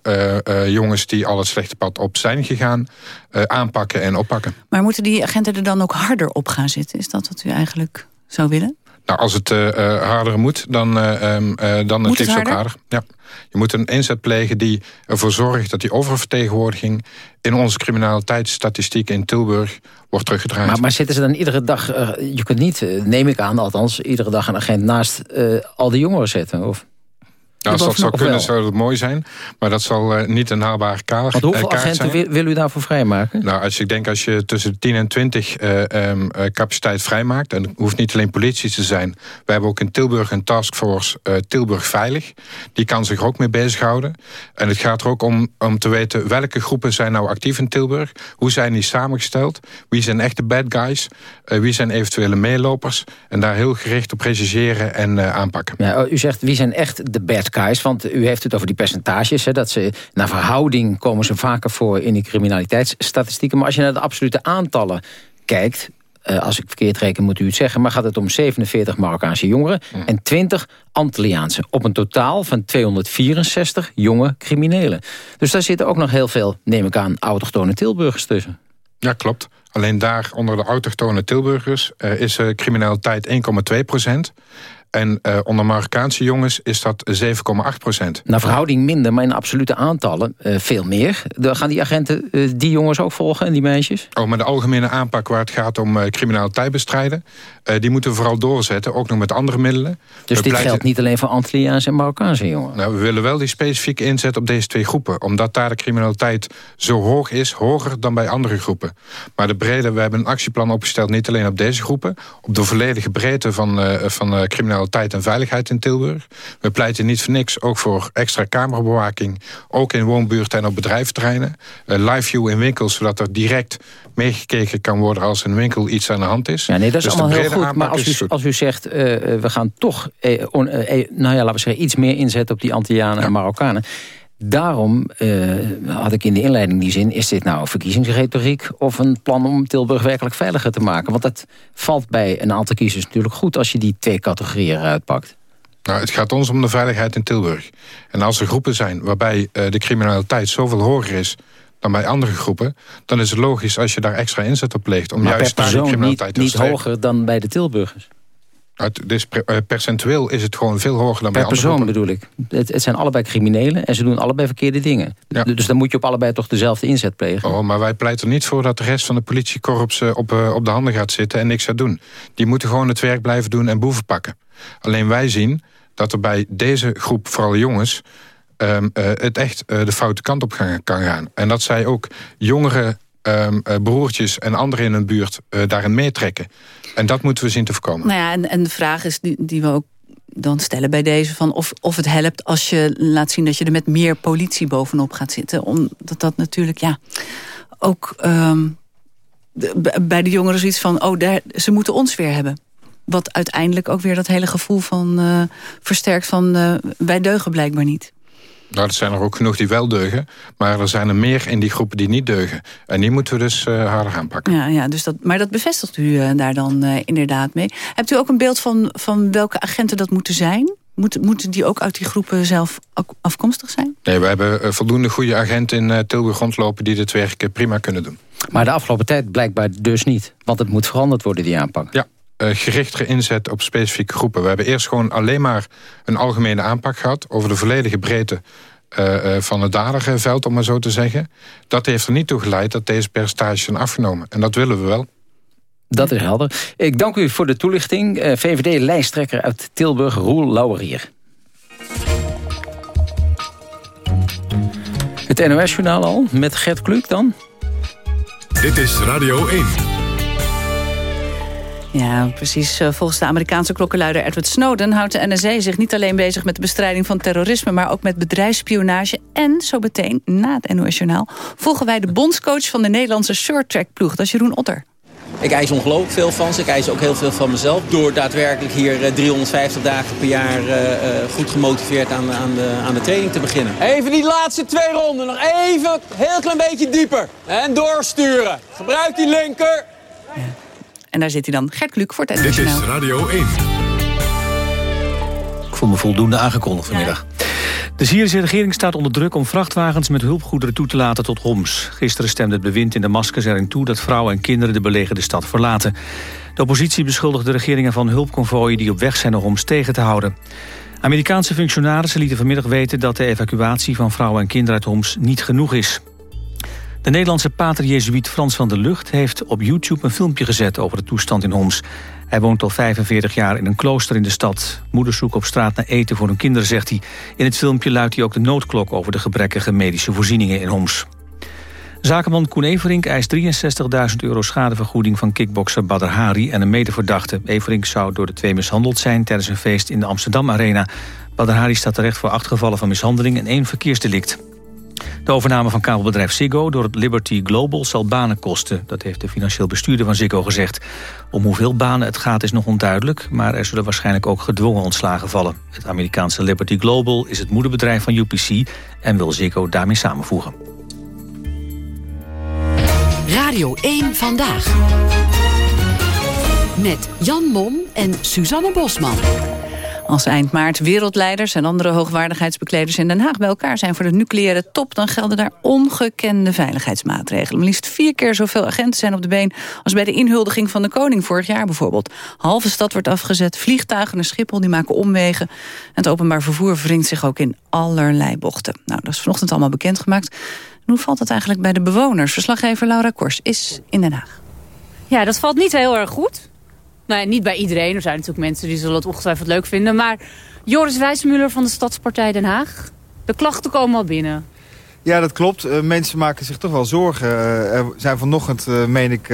jongens die al het slechte pad op zijn gegaan... aanpakken en oppakken. Maar moeten die agenten er dan ook harder op gaan zitten? Is dat wat u eigenlijk zou willen? Nou, als het uh, harder moet, dan, uh, um, uh, dan het liefst ook harder. Ja. Je moet een inzet plegen die ervoor zorgt dat die oververtegenwoordiging... in onze criminaliteitsstatistieken in Tilburg wordt teruggedraaid. Maar, maar zitten ze dan iedere dag... je kunt niet, neem ik aan althans, iedere dag een agent naast al die jongeren zetten? Of? Als dat zou kunnen, wel. zou dat mooi zijn. Maar dat zal eh, niet een haalbare kaart, Want hoeveel eh, kaart agenten zijn. wil, u daarvoor vrijmaken? Nou, als ik denk als je tussen de 10 en 20 eh, ehm, eh, capaciteit vrijmaakt... en het hoeft niet alleen politie te zijn... we hebben ook in Tilburg een taskforce eh, Tilburg Veilig. Die kan zich er ook mee bezighouden. En het gaat er ook om, om te weten welke groepen zijn nou actief in Tilburg. Hoe zijn die samengesteld? Wie zijn echte bad guys? Wie zijn eventuele meelopers? En daar heel gericht op preciseren en aanpakken. Ja, u zegt, wie zijn echt de bad guys? Want u heeft het over die percentages. Hè, dat ze, naar verhouding komen ze vaker voor in die criminaliteitsstatistieken. Maar als je naar de absolute aantallen kijkt... eh, als ik verkeerd reken moet u het zeggen... maar gaat het om 47 Marokkaanse jongeren... en 20 Antilliaanse. Op een totaal van 264 jonge criminelen. Dus daar zitten ook nog heel veel, neem ik aan... autochtone Tilburgers tussen. Ja, klopt. Alleen daar onder de autochtone Tilburgers eh, is uh, criminaliteit 1,2 procent. En uh, onder Marokkaanse jongens is dat 7,8 procent. Naar verhouding minder, maar in absolute aantallen uh, veel meer. Dan gaan die agenten uh, die jongens ook volgen en die meisjes? Oh, maar de algemene aanpak waar het gaat om criminaliteit bestrijden... die moeten we vooral doorzetten, ook nog met andere middelen. Dus we dit geldt niet alleen voor Antilliaanse en Marokkaanse jongen? Nou, we willen wel die specifieke inzet op deze twee groepen. Omdat daar de criminaliteit zo hoog is, hoger dan bij andere groepen. Maar de brede, we hebben een actieplan opgesteld... niet alleen op deze groepen, op de volledige breedte van, van criminaliteit en veiligheid in Tilburg. We pleiten niet voor niks, ook voor extra camerabewaking. Ook in woonbuurten en op bedrijfsterreinen. Uh, live view in winkels, zodat er direct meegekeken kan worden... als een winkel iets aan de hand is. Ja, nee, dat is dus allemaal heel goed. Maar als u, als u zegt, uh, we gaan toch eh, on, eh, nou ja, laten we zeggen, iets meer inzetten... op die Antillianen ja. en Marokkanen... Daarom uh, had ik in de inleiding die zin... is dit nou verkiezingsretoriek of een plan om Tilburg werkelijk veiliger te maken? Want dat valt bij een aantal kiezers natuurlijk goed... als je die twee categorieën eruit pakt. Nou, het gaat ons om de veiligheid in Tilburg. En als er groepen zijn waarbij uh, de criminaliteit zoveel hoger is dan bij andere groepen... dan is het logisch als je daar extra inzet op pleegt... om maar juist per daar die criminaliteit niet, te niet hoger dan bij de Tilburgers. Het, dus percentueel is het gewoon veel hoger dan per bij persoon groepen. bedoel ik. Het, het, zijn allebei criminelen en ze doen allebei verkeerde dingen. Ja. Dus dan moet je op allebei toch dezelfde inzet plegen. Oh, maar wij pleiten niet voor dat de rest van de politiekorps op, uh, op de handen gaat zitten en niks gaat doen. Die moeten gewoon het werk blijven doen en boeven pakken. Alleen wij zien dat er bij deze groep, vooral jongens... Um, uh, het echt uh, de foute kant op gaan, kan gaan. En dat zij ook jongere um, broertjes en anderen in hun buurt uh, daarin meetrekken. En dat moeten we zien te voorkomen. Nou ja, en, en de vraag is die, die we ook dan stellen bij deze... Van of, of het helpt als je laat zien dat je er met meer politie bovenop gaat zitten. Omdat dat natuurlijk, ja, ook de, bij de jongeren zoiets van... oh, daar, ze moeten ons weer hebben. Wat uiteindelijk ook weer dat hele gevoel van uh, versterkt van... Uh, wij deugen blijkbaar niet. Nou, er zijn er ook genoeg die wel deugen. Maar er zijn er meer in die groepen die niet deugen. En die moeten we dus uh, harder aanpakken. Ja, ja dus dat, maar dat bevestigt u uh, daar dan uh, inderdaad mee. Hebt u ook een beeld van, van welke agenten dat moeten zijn? Moet, moeten die ook uit die groepen zelf afkomstig zijn? Nee, we hebben voldoende goede agenten in Tilburg rondlopen... die dit werk prima kunnen doen. Maar de afgelopen tijd blijkbaar dus niet. Want het moet veranderd worden, die aanpak. Ja, uh, gerichtere inzet op specifieke groepen. We hebben eerst gewoon alleen maar een algemene aanpak gehad... over de volledige breedte uh, uh, van het daderveld, om maar zo te zeggen. Dat heeft er niet toe geleid dat deze percentages zijn afgenomen. En dat willen we wel. Dat is helder. Ik dank u voor de toelichting. Uh, VVD-lijsttrekker uit Tilburg, Roel Lauwerier. Het NOS-journaal al, met Gert Kluk dan? Dit is Radio 1. Ja, precies. Volgens de Amerikaanse klokkenluider Edward Snowden... houdt de NSA zich niet alleen bezig met de bestrijding van terrorisme... maar ook met bedrijfsspionage. En zo meteen, na het NOS-journaal... volgen wij de bondscoach van de Nederlandse short-track-ploeg. Dat is Jeroen Otter. Ik eis ongelooflijk veel van ze. Ik eis ook heel veel van mezelf. Door daadwerkelijk hier 350 dagen per jaar uh, goed gemotiveerd aan, aan, de, aan de training te beginnen. Even die laatste twee ronden. Nog even een heel klein beetje dieper. En doorsturen. Gebruik die linker. Ja. En daar zit hij dan, Gert Kluk voor het Dit is Radio 1. Ik voel me voldoende aangekondigd vanmiddag. Ja. De Syrische regering staat onder druk om vrachtwagens met hulpgoederen toe te laten tot Homs. Gisteren stemde het bewind in Damascus erin toe dat vrouwen en kinderen de belegerde stad verlaten. De oppositie beschuldigt de regeringen van hulpconvooien die op weg zijn naar Homs tegen te houden. Amerikaanse functionarissen lieten vanmiddag weten dat de evacuatie van vrouwen en kinderen uit Homs niet genoeg is. De Nederlandse pater Jezuïet Frans van der Lucht heeft op YouTube een filmpje gezet over de toestand in Homs. Hij woont al 45 jaar in een klooster in de stad. Moeders zoeken op straat naar eten voor hun kinderen, zegt hij. In het filmpje luidt hij ook de noodklok over de gebrekkige medische voorzieningen in Homs. Zakenman Koen Everink eist 63.000 euro schadevergoeding van kickbokser Badr Hari en een medeverdachte. Everink zou door de twee mishandeld zijn tijdens een feest in de Amsterdam Arena. Badr Hari staat terecht voor acht gevallen van mishandeling en één verkeersdelict. De overname van kabelbedrijf Ziggo door het Liberty Global zal banen kosten. Dat heeft de financieel bestuurder van Ziggo gezegd. Om hoeveel banen het gaat is nog onduidelijk... maar er zullen waarschijnlijk ook gedwongen ontslagen vallen. Het Amerikaanse Liberty Global is het moederbedrijf van UPC... en wil Ziggo daarmee samenvoegen. Radio 1 Vandaag. Met Jan Mom en Suzanne Bosman. Als eind maart wereldleiders en andere hoogwaardigheidsbekleders in Den Haag bij elkaar zijn voor de nucleaire top, dan gelden daar ongekende veiligheidsmaatregelen. Maar liefst vier keer zoveel agenten zijn op de been als bij de inhuldiging van de koning vorig jaar bijvoorbeeld. Halve stad wordt afgezet, vliegtuigen naar Schiphol die maken omwegen. En het openbaar vervoer wringt zich ook in allerlei bochten. Nou, dat is vanochtend allemaal bekendgemaakt. En hoe valt dat eigenlijk bij de bewoners? Verslaggever Laura Kors is in Den Haag. Ja, dat valt niet heel erg goed. Nou, niet bij iedereen. Er zijn natuurlijk mensen die zullen het ongetwijfeld leuk vinden. Maar Joris Wijsmuller van de Stadspartij Den Haag. De klachten komen al binnen. Ja, dat klopt. Uh, mensen maken zich toch wel zorgen. Uh, er zijn vanochtend, uh, meen ik,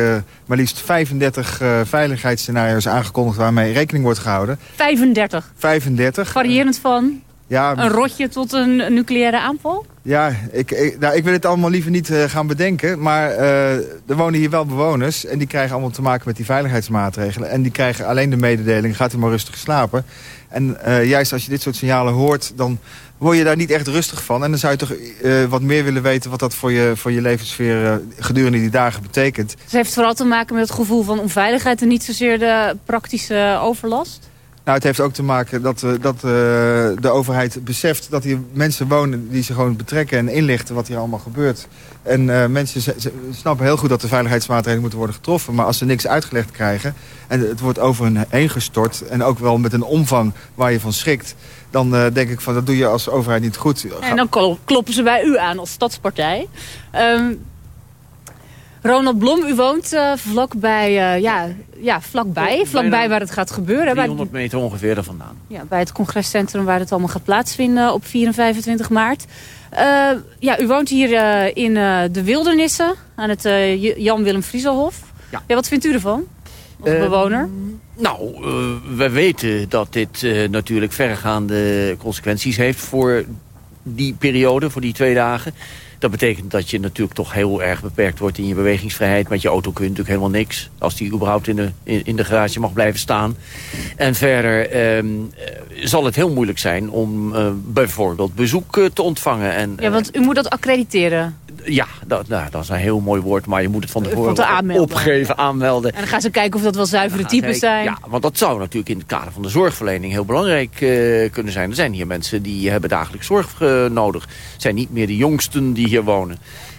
maar liefst 35 veiligheidsscenario's aangekondigd... waarmee rekening wordt gehouden. 35? 35. Variërend van ja, een rotje tot een nucleaire aanval? Ja, ik, ik, nou, ik wil het allemaal liever niet gaan bedenken. Maar er wonen hier wel bewoners. En die krijgen allemaal te maken met die veiligheidsmaatregelen. En die krijgen alleen de mededeling, gaat u maar rustig slapen. En juist als je dit soort signalen hoort, dan word je daar niet echt rustig van. En dan zou je toch wat meer willen weten wat dat voor je, voor je levensfeer uh, gedurende die dagen betekent. Het heeft vooral te maken met het gevoel van onveiligheid en niet zozeer de praktische overlast? Nou, het heeft ook te maken dat, uh, dat de overheid beseft dat hier mensen wonen die ze gewoon betrekken en inlichten wat hier allemaal gebeurt. En mensen snappen heel goed dat de veiligheidsmaatregelen moeten worden getroffen. Maar als ze niks uitgelegd krijgen en het wordt over hun heen gestort en ook wel met een omvang waar je van schrikt dan denk ik van dat doe je als overheid niet goed. En dan kloppen ze bij u aan als stadspartij. Um, Ronald Blom, u woont uh, vlakbij, uh, ja, ja, vlakbij, vlakbij waar het gaat gebeuren. 300 meter ongeveer er vandaan. Ja, bij het congrescentrum waar het allemaal gaat plaatsvinden op 4 en 25 maart. ja, u woont hier in de Wildernissen aan het Jan-Willem Frieselhof. Ja. ja. Wat vindt u ervan als bewoner? Nou, we weten dat dit natuurlijk verregaande consequenties heeft voor die periode, voor die twee dagen. Dat betekent dat je natuurlijk toch heel erg beperkt wordt in je bewegingsvrijheid. Met je auto kun je natuurlijk helemaal niks. Als die überhaupt in de, in, de garage mag blijven staan. En verder um, zal het heel moeilijk zijn om uh, bijvoorbeeld bezoek te ontvangen. En, ja, want u moet dat accrediteren. Ja, dat, nou, dat is een heel mooi woord, maar je moet het van tevoren aanmelden. opgeven, aanmelden. En dan gaan ze kijken of dat wel zuivere types zijn. Ja, want dat zou natuurlijk in het kader van de zorgverlening heel belangrijk uh, kunnen zijn. Er zijn hier mensen die hebben dagelijks zorg uh, nodig. Het zijn niet meer de jongsten die hier wonen.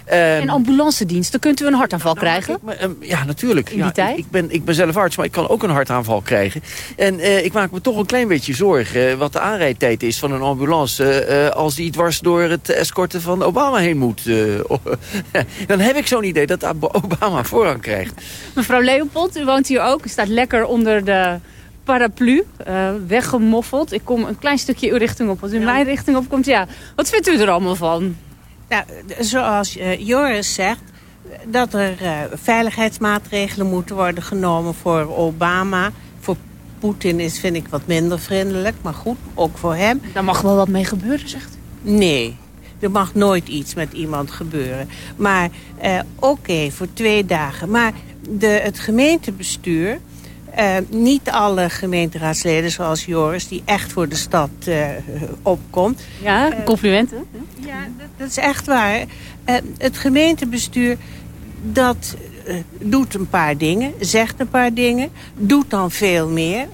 Um, en ambulancediensten, kunt u een hartaanval nou, krijgen? Um, ja, natuurlijk. In die ja, tijd? Ik, ik, ben, ik ben zelf arts, maar ik kan ook een hartaanval krijgen. En uh, ik maak me toch een klein beetje zorgen wat de aanrijdtijd is van een ambulance... Uh, als die dwars door het escorten van Obama heen moet. Uh, dan heb ik zo'n idee dat Obama voorrang krijgt. Mevrouw Leopold, u woont hier ook. U staat lekker onder de paraplu, uh, weggemoffeld. Ik kom een klein stukje uw richting op. Als u ja. mijn richting opkomt, ja. Wat vindt u er allemaal van? Nou, zoals uh, Joris zegt, dat er uh, veiligheidsmaatregelen moeten worden genomen voor Obama. Voor Poetin is, vind ik, wat minder vriendelijk, maar goed, ook voor hem. Daar mag wel wat mee gebeuren, zegt u? Nee, er mag nooit iets met iemand gebeuren. Maar uh, oké, okay, voor twee dagen. Maar de, het gemeentebestuur... Uh, niet alle gemeenteraadsleden zoals Joris... die echt voor de stad uh, opkomt. Ja, complimenten. Uh, ja, dat, dat, is echt waar. het gemeentebestuur dat doet een paar dingen, zegt een paar dingen... doet dan veel meer...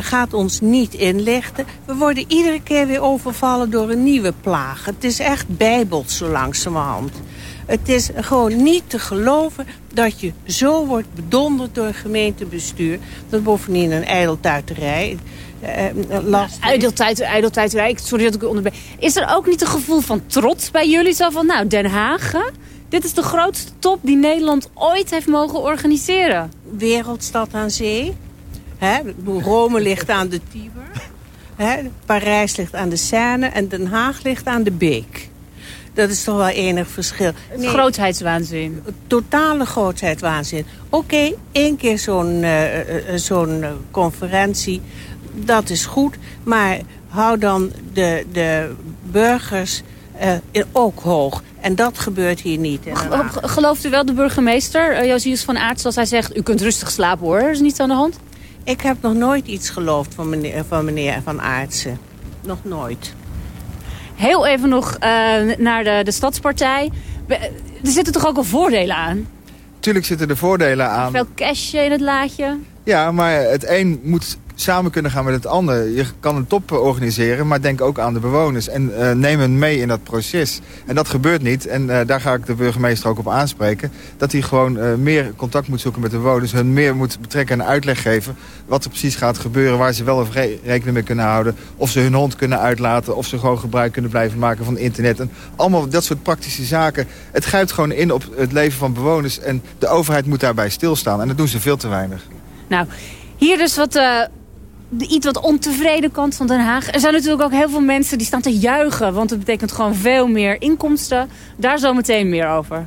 gaat ons niet inlichten. We worden iedere keer weer overvallen door een nieuwe plaag. Het is echt bijbels zo langzamerhand. Het is gewoon niet te geloven dat je zo wordt bedonderd door een gemeentebestuur. Dat bovendien een ijdeltuiterij. Last ijdeltuit, ijdeltuiterij, sorry dat ik u onderbreek. Is er ook niet een gevoel van trots bij jullie? Zo van, nou, Den Haag, dit is de grootste top die Nederland ooit heeft mogen organiseren. Wereldstad aan zee. Hè? Rome ligt aan de Tiber. Hè? Parijs ligt aan de Seine. En Den Haag ligt aan de Beek. Dat is toch wel enig verschil. Nee, grootheidswaanzin. Totale grootheidswaanzin. Oké, één keer zo'n uh, uh, zo'n conferentie, dat is goed. Maar hou dan de, de burgers uh, ook hoog. En dat gebeurt hier niet. Gelooft u wel de burgemeester, uh, Josius van Aerts, als hij zegt... u kunt rustig slapen hoor, er is niets aan de hand? Ik heb nog nooit iets geloofd van meneer, van meneer Van Aartsen. Nog nooit. Heel even nog uh, naar de, de Stadspartij. Er zitten toch ook wel voordelen aan? Tuurlijk zitten er voordelen aan. Veel cash in het laadje. Ja, maar het een moet samen kunnen gaan met het ander. Je kan een top organiseren, maar denk ook aan de bewoners. En uh, neem hen mee in dat proces. En dat gebeurt niet. En uh, daar ga ik de burgemeester ook op aanspreken. Dat hij gewoon uh, meer contact moet zoeken met de bewoners. Hun meer moet betrekken en uitleg geven. Wat er precies gaat gebeuren. Waar ze wel of re rekening mee kunnen houden. Of ze hun hond kunnen uitlaten. Of ze gewoon gebruik kunnen blijven maken van internet. En allemaal dat soort praktische zaken. Het grijpt gewoon in op het leven van bewoners. En de overheid moet daarbij stilstaan. En dat doen ze veel te weinig. Nou, hier dus wat de iets wat ontevreden kant van Den Haag. Er zijn natuurlijk ook heel veel mensen die staan te juichen. Want het betekent gewoon veel meer inkomsten. Daar zometeen meer over.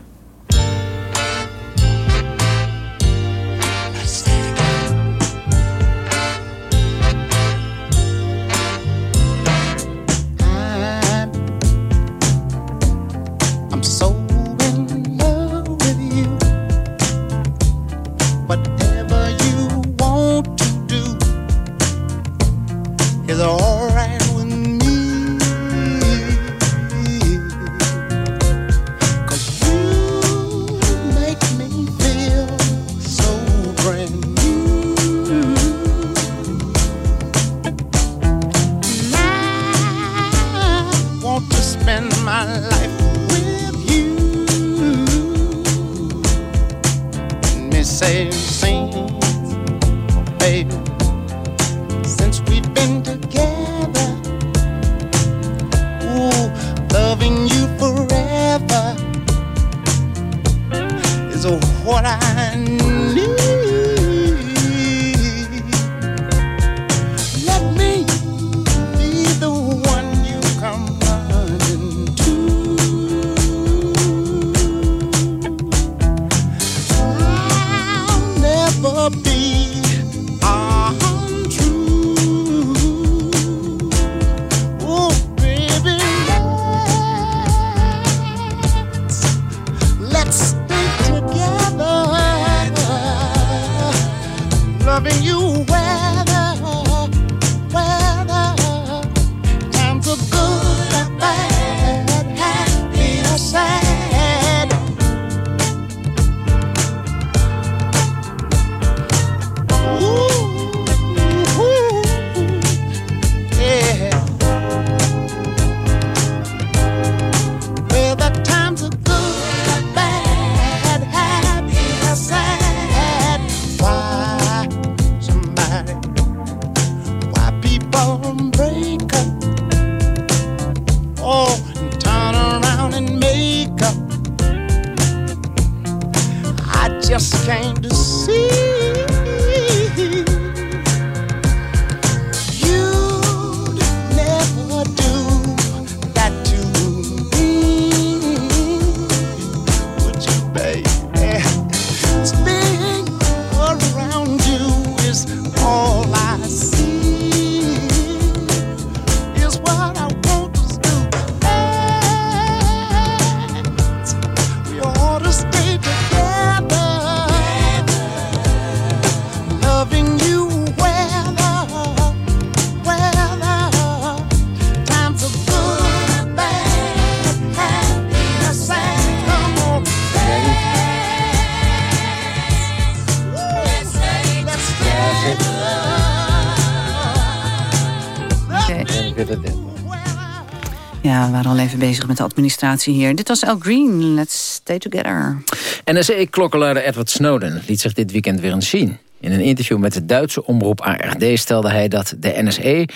Administratie hier. Dit was Al Green, Let's Stay Together. NSE-klokkenluider Edward Snowden liet zich dit weekend weer eens zien. In een interview met de Duitse omroep ARD stelde hij dat de NSE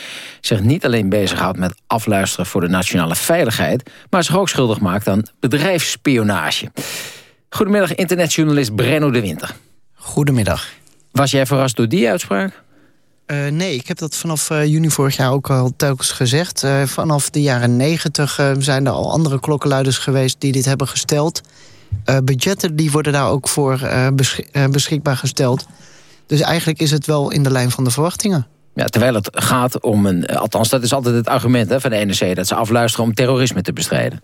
zich niet alleen bezighoudt met afluisteren voor de nationale veiligheid, maar zich ook schuldig maakt aan bedrijfsspionage. Goedemiddag internetjournalist Brenno de Winter. Goedemiddag. Was jij verrast door die uitspraak? Uh, nee, ik heb dat vanaf uh, juni vorig jaar ook al telkens gezegd. Uh, vanaf de jaren negentig zijn er al andere klokkenluiders geweest die dit hebben gesteld. budgetten die worden daar ook voor besch beschikbaar gesteld. Dus eigenlijk is het wel in de lijn van de verwachtingen. Ja, terwijl het gaat om een... Althans, dat is altijd het argument hè, van de NRC... dat ze afluisteren om terrorisme te bestrijden.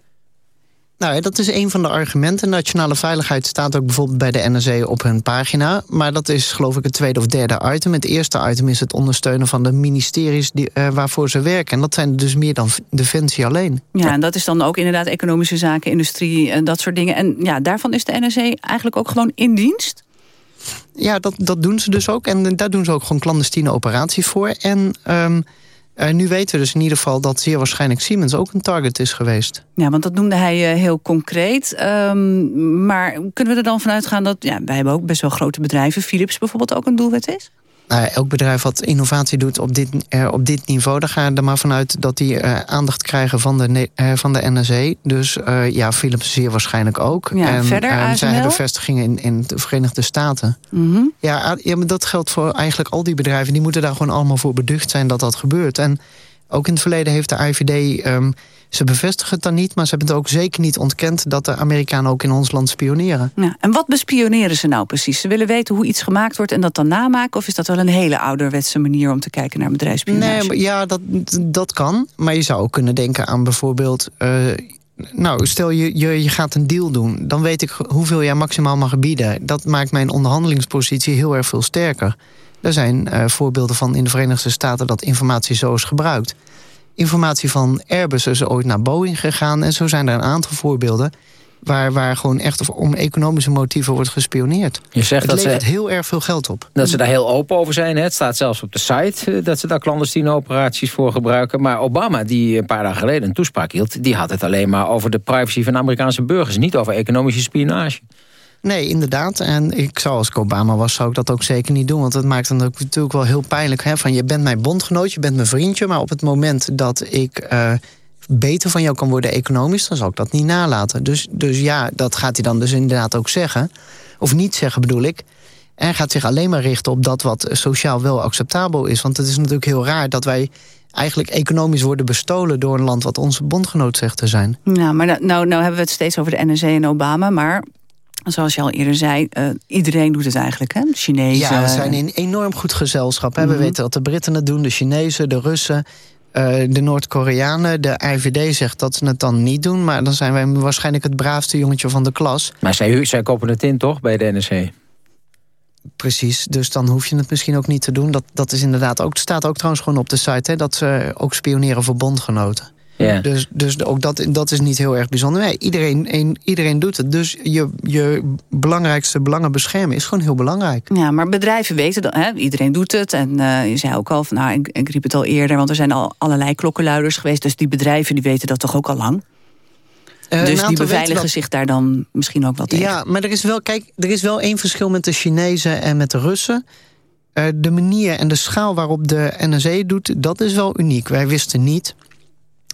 Nou, dat is een van de argumenten. Nationale veiligheid staat ook bijvoorbeeld bij de NRC op hun pagina. Maar dat is geloof ik het tweede of derde item. Het eerste item is het ondersteunen van de ministeries die, uh, waarvoor ze werken. En dat zijn dus meer dan defensie alleen. Ja, en dat is dan ook inderdaad economische zaken, industrie en dat soort dingen. En ja, daarvan is de NRC eigenlijk ook gewoon in dienst? Ja, dat, dat doen ze dus ook. En daar doen ze ook gewoon clandestine operaties voor. En... Um, uh, nu weten we dus in ieder geval dat zeer waarschijnlijk Siemens ook een target is geweest. Ja, want dat noemde hij uh, heel concreet. Um, maar kunnen we er dan vanuit gaan dat... Ja, wij hebben ook best wel grote bedrijven. Philips bijvoorbeeld ook een doelwit is? Nou, elk bedrijf wat innovatie doet op dit, uh, op dit niveau... daar ga je er maar vanuit dat die uh, aandacht krijgen van de, van de NSE. Dus ja, Philips zeer waarschijnlijk ook. Ja, en, verder, zij hebben vestigingen in, in de Verenigde Staten. Mm -hmm. ja, ja, maar dat geldt voor eigenlijk al die bedrijven. Die moeten daar gewoon allemaal voor beducht zijn dat dat gebeurt. En ook in het verleden heeft de IVD... Um, ze bevestigen het dan niet, maar ze hebben het ook zeker niet ontkend... dat de Amerikanen ook in ons land spioneren. Ja, en wat bespioneren ze nou precies? Ze willen weten hoe iets gemaakt wordt en dat dan namaken? Of is dat wel een hele ouderwetse manier om te kijken naar bedrijfsspionage? Nee, ja, dat, dat kan. Maar je zou ook kunnen denken aan bijvoorbeeld... Uh, nou, stel je, je, je gaat een deal doen. Dan weet ik hoeveel jij maximaal mag bieden. Dat maakt mijn onderhandelingspositie heel erg veel sterker. Er zijn uh, voorbeelden van in de Verenigde Staten... dat informatie zo is gebruikt informatie van Airbus is ooit naar Boeing gegaan. En zo zijn er een aantal voorbeelden waar, waar gewoon echt om economische motieven wordt gespioneerd. Je zegt het dat levert ze, heel erg veel geld op. Dat ze daar heel open over zijn. Hè? Het staat zelfs op de site eh, dat ze daar clandestine operaties voor gebruiken. Maar Obama, die een paar dagen geleden een toespraak hield... die had het alleen maar over de privacy van Amerikaanse burgers. Niet over economische spionage. Nee, inderdaad. En ik zou als ik Obama was, zou ik dat ook zeker niet doen. Want het maakt dan natuurlijk wel heel pijnlijk. Hè? Van je bent mijn bondgenoot, je bent mijn vriendje. Maar op het moment dat ik uh, beter van jou kan worden economisch... dan zal ik dat niet nalaten. Dus, dus ja, dat gaat hij dan dus inderdaad ook zeggen. Of niet zeggen bedoel ik. En gaat zich alleen maar richten op dat wat sociaal wel acceptabel is. Want het is natuurlijk heel raar dat wij eigenlijk economisch worden bestolen... door een land wat onze bondgenoot zegt te zijn. Nou, maar nou, nou hebben we het steeds over de NRC en Obama... maar Zoals je al eerder zei, uh, iedereen doet het eigenlijk, hè? De Chinezen. Ja, we zijn in enorm goed gezelschap. Hè? Mm -hmm. We mhm. weten dat de Britten het doen, de Chinezen, de Russen... Uh, de Noord-Koreanen, de IVD zegt dat ze het dan niet doen... maar dan zijn wij waarschijnlijk het braafste jongetje van de klas. Maar zij, zij kopen het in, toch, bij de NSC? Precies, dus dan hoef je het misschien ook niet te doen. Dat, dat is inderdaad ook, staat ook trouwens gewoon op de site... Hè, dat ze ook spioneren voor bondgenoten. Ja. Dus, dus ook dat, dat is niet heel erg bijzonder. Nee, iedereen, een, iedereen doet het. Dus je, je belangrijkste belangen beschermen is gewoon heel belangrijk. Ja, maar bedrijven weten dat. Hè? Iedereen doet het. En uh, je zei ook al, van, nou, ik, ik riep het al eerder... want er zijn al allerlei klokkenluiders geweest. Dus die bedrijven die weten dat toch ook al lang? Uh, dus die beveiligen dat... zich daar dan misschien ook wat tegen. Ja, maar er is wel, kijk, er is wel één verschil met de Chinezen en met de Russen. Uh, de manier en de schaal waarop de NSE doet, dat is wel uniek. Wij wisten niet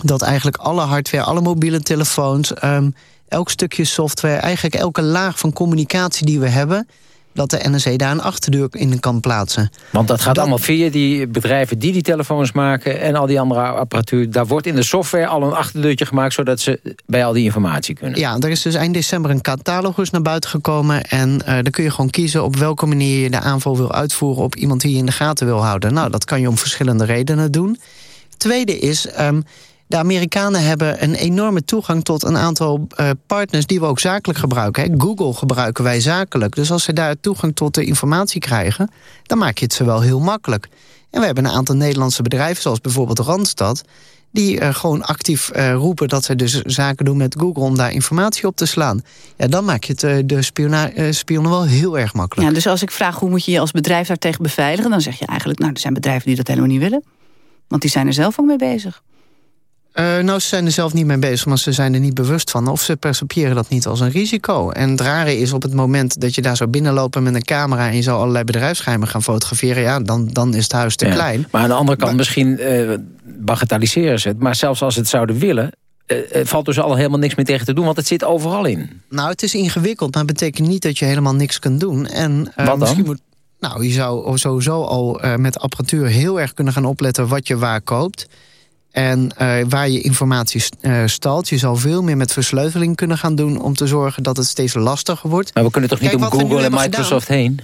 dat eigenlijk alle hardware, alle mobiele telefoons... Um, elk stukje software, eigenlijk elke laag van communicatie die we hebben... dat de NSE daar een achterdeur in kan plaatsen. Want dat gaat allemaal via die bedrijven die die telefoons maken... en al die andere apparatuur. Daar wordt in de software al een achterdeurtje gemaakt... zodat ze bij al die informatie kunnen. Ja, er is dus eind december een catalogus naar buiten gekomen... en uh, dan kun je gewoon kiezen op welke manier je de aanval wil uitvoeren... op iemand die je in de gaten wil houden. Nou, dat kan je om verschillende redenen doen. Tweede is... Um, de Amerikanen hebben een enorme toegang tot een aantal uh, partners... die we ook zakelijk gebruiken. Google gebruiken wij zakelijk. Dus als ze daar toegang tot de informatie krijgen... dan maak je het ze wel heel makkelijk. En we hebben een aantal Nederlandse bedrijven, zoals bijvoorbeeld Randstad... die uh, gewoon actief uh, roepen dat ze dus zaken doen met Google... om daar informatie op te slaan. Ja, dan maak je het de spionnen wel heel erg makkelijk. Ja, dus als ik vraag hoe moet je je als bedrijf daartegen beveiligen... dan zeg je eigenlijk, nou, er zijn bedrijven die dat helemaal niet willen. Want die zijn er zelf ook mee bezig. Uh, nou, ze zijn er zelf niet mee bezig, maar ze zijn er niet bewust van. Of ze percepiëren dat niet als een risico. En het rare is op het moment dat je daar zou binnenlopen met een camera... en je zou allerlei bedrijfsgeheimen gaan fotograferen... ja, dan, dan is het huis te ja. klein. Maar aan de andere kant, misschien uh, bagatelliseren ze het... maar zelfs als ze het zouden willen... Uh, valt dus al helemaal niks meer tegen te doen, want het zit overal in. Nou, het is ingewikkeld, maar het betekent niet dat je helemaal niks kunt doen. En, Wat dan? Misschien moet, Nou, je zou sowieso al met apparatuur heel erg kunnen gaan opletten wat je waar koopt. En uh, waar je informatie uh, stalt. Je zal veel meer met versleuteling kunnen gaan doen... om te zorgen dat het steeds lastiger wordt. Maar we kunnen toch niet Kijk, om Google en Microsoft gedaan- heen?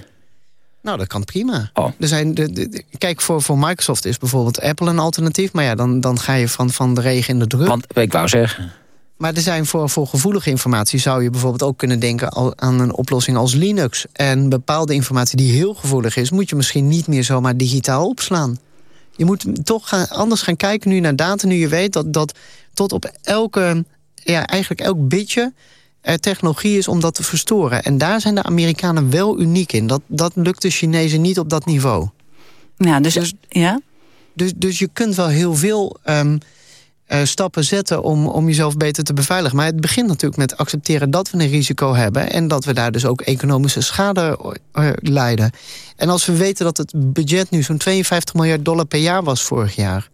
Nou, dat kan prima. Oh. Er zijn de, kijk, voor, voor Microsoft is bijvoorbeeld Apple een alternatief. Maar ja, dan, dan ga je van, van de regen in de druk. Want, ik wou zeggen... Maar er zijn voor, voor gevoelige informatie zou je bijvoorbeeld ook kunnen denken aan een oplossing als Linux. En bepaalde informatie die heel gevoelig is, moet je misschien niet meer zomaar digitaal opslaan. Je moet toch gaan, anders gaan kijken nu naar data, nu je weet dat, dat tot op elke, ja, eigenlijk elk bitje er technologie is om dat te verstoren. En daar zijn de Amerikanen wel uniek in. Dat, dat lukt de Chinezen niet op dat niveau. Ja, dus, ja? Dus, dus je kunt wel heel veel ehm, eh, stappen zetten om, om jezelf beter te beveiligen. Maar het begint natuurlijk met accepteren dat we een risico hebben... en dat we daar dus ook economische schade eh, lijden. En als we weten dat het budget nu zo'n 52 miljard dollar per jaar was vorig jaar...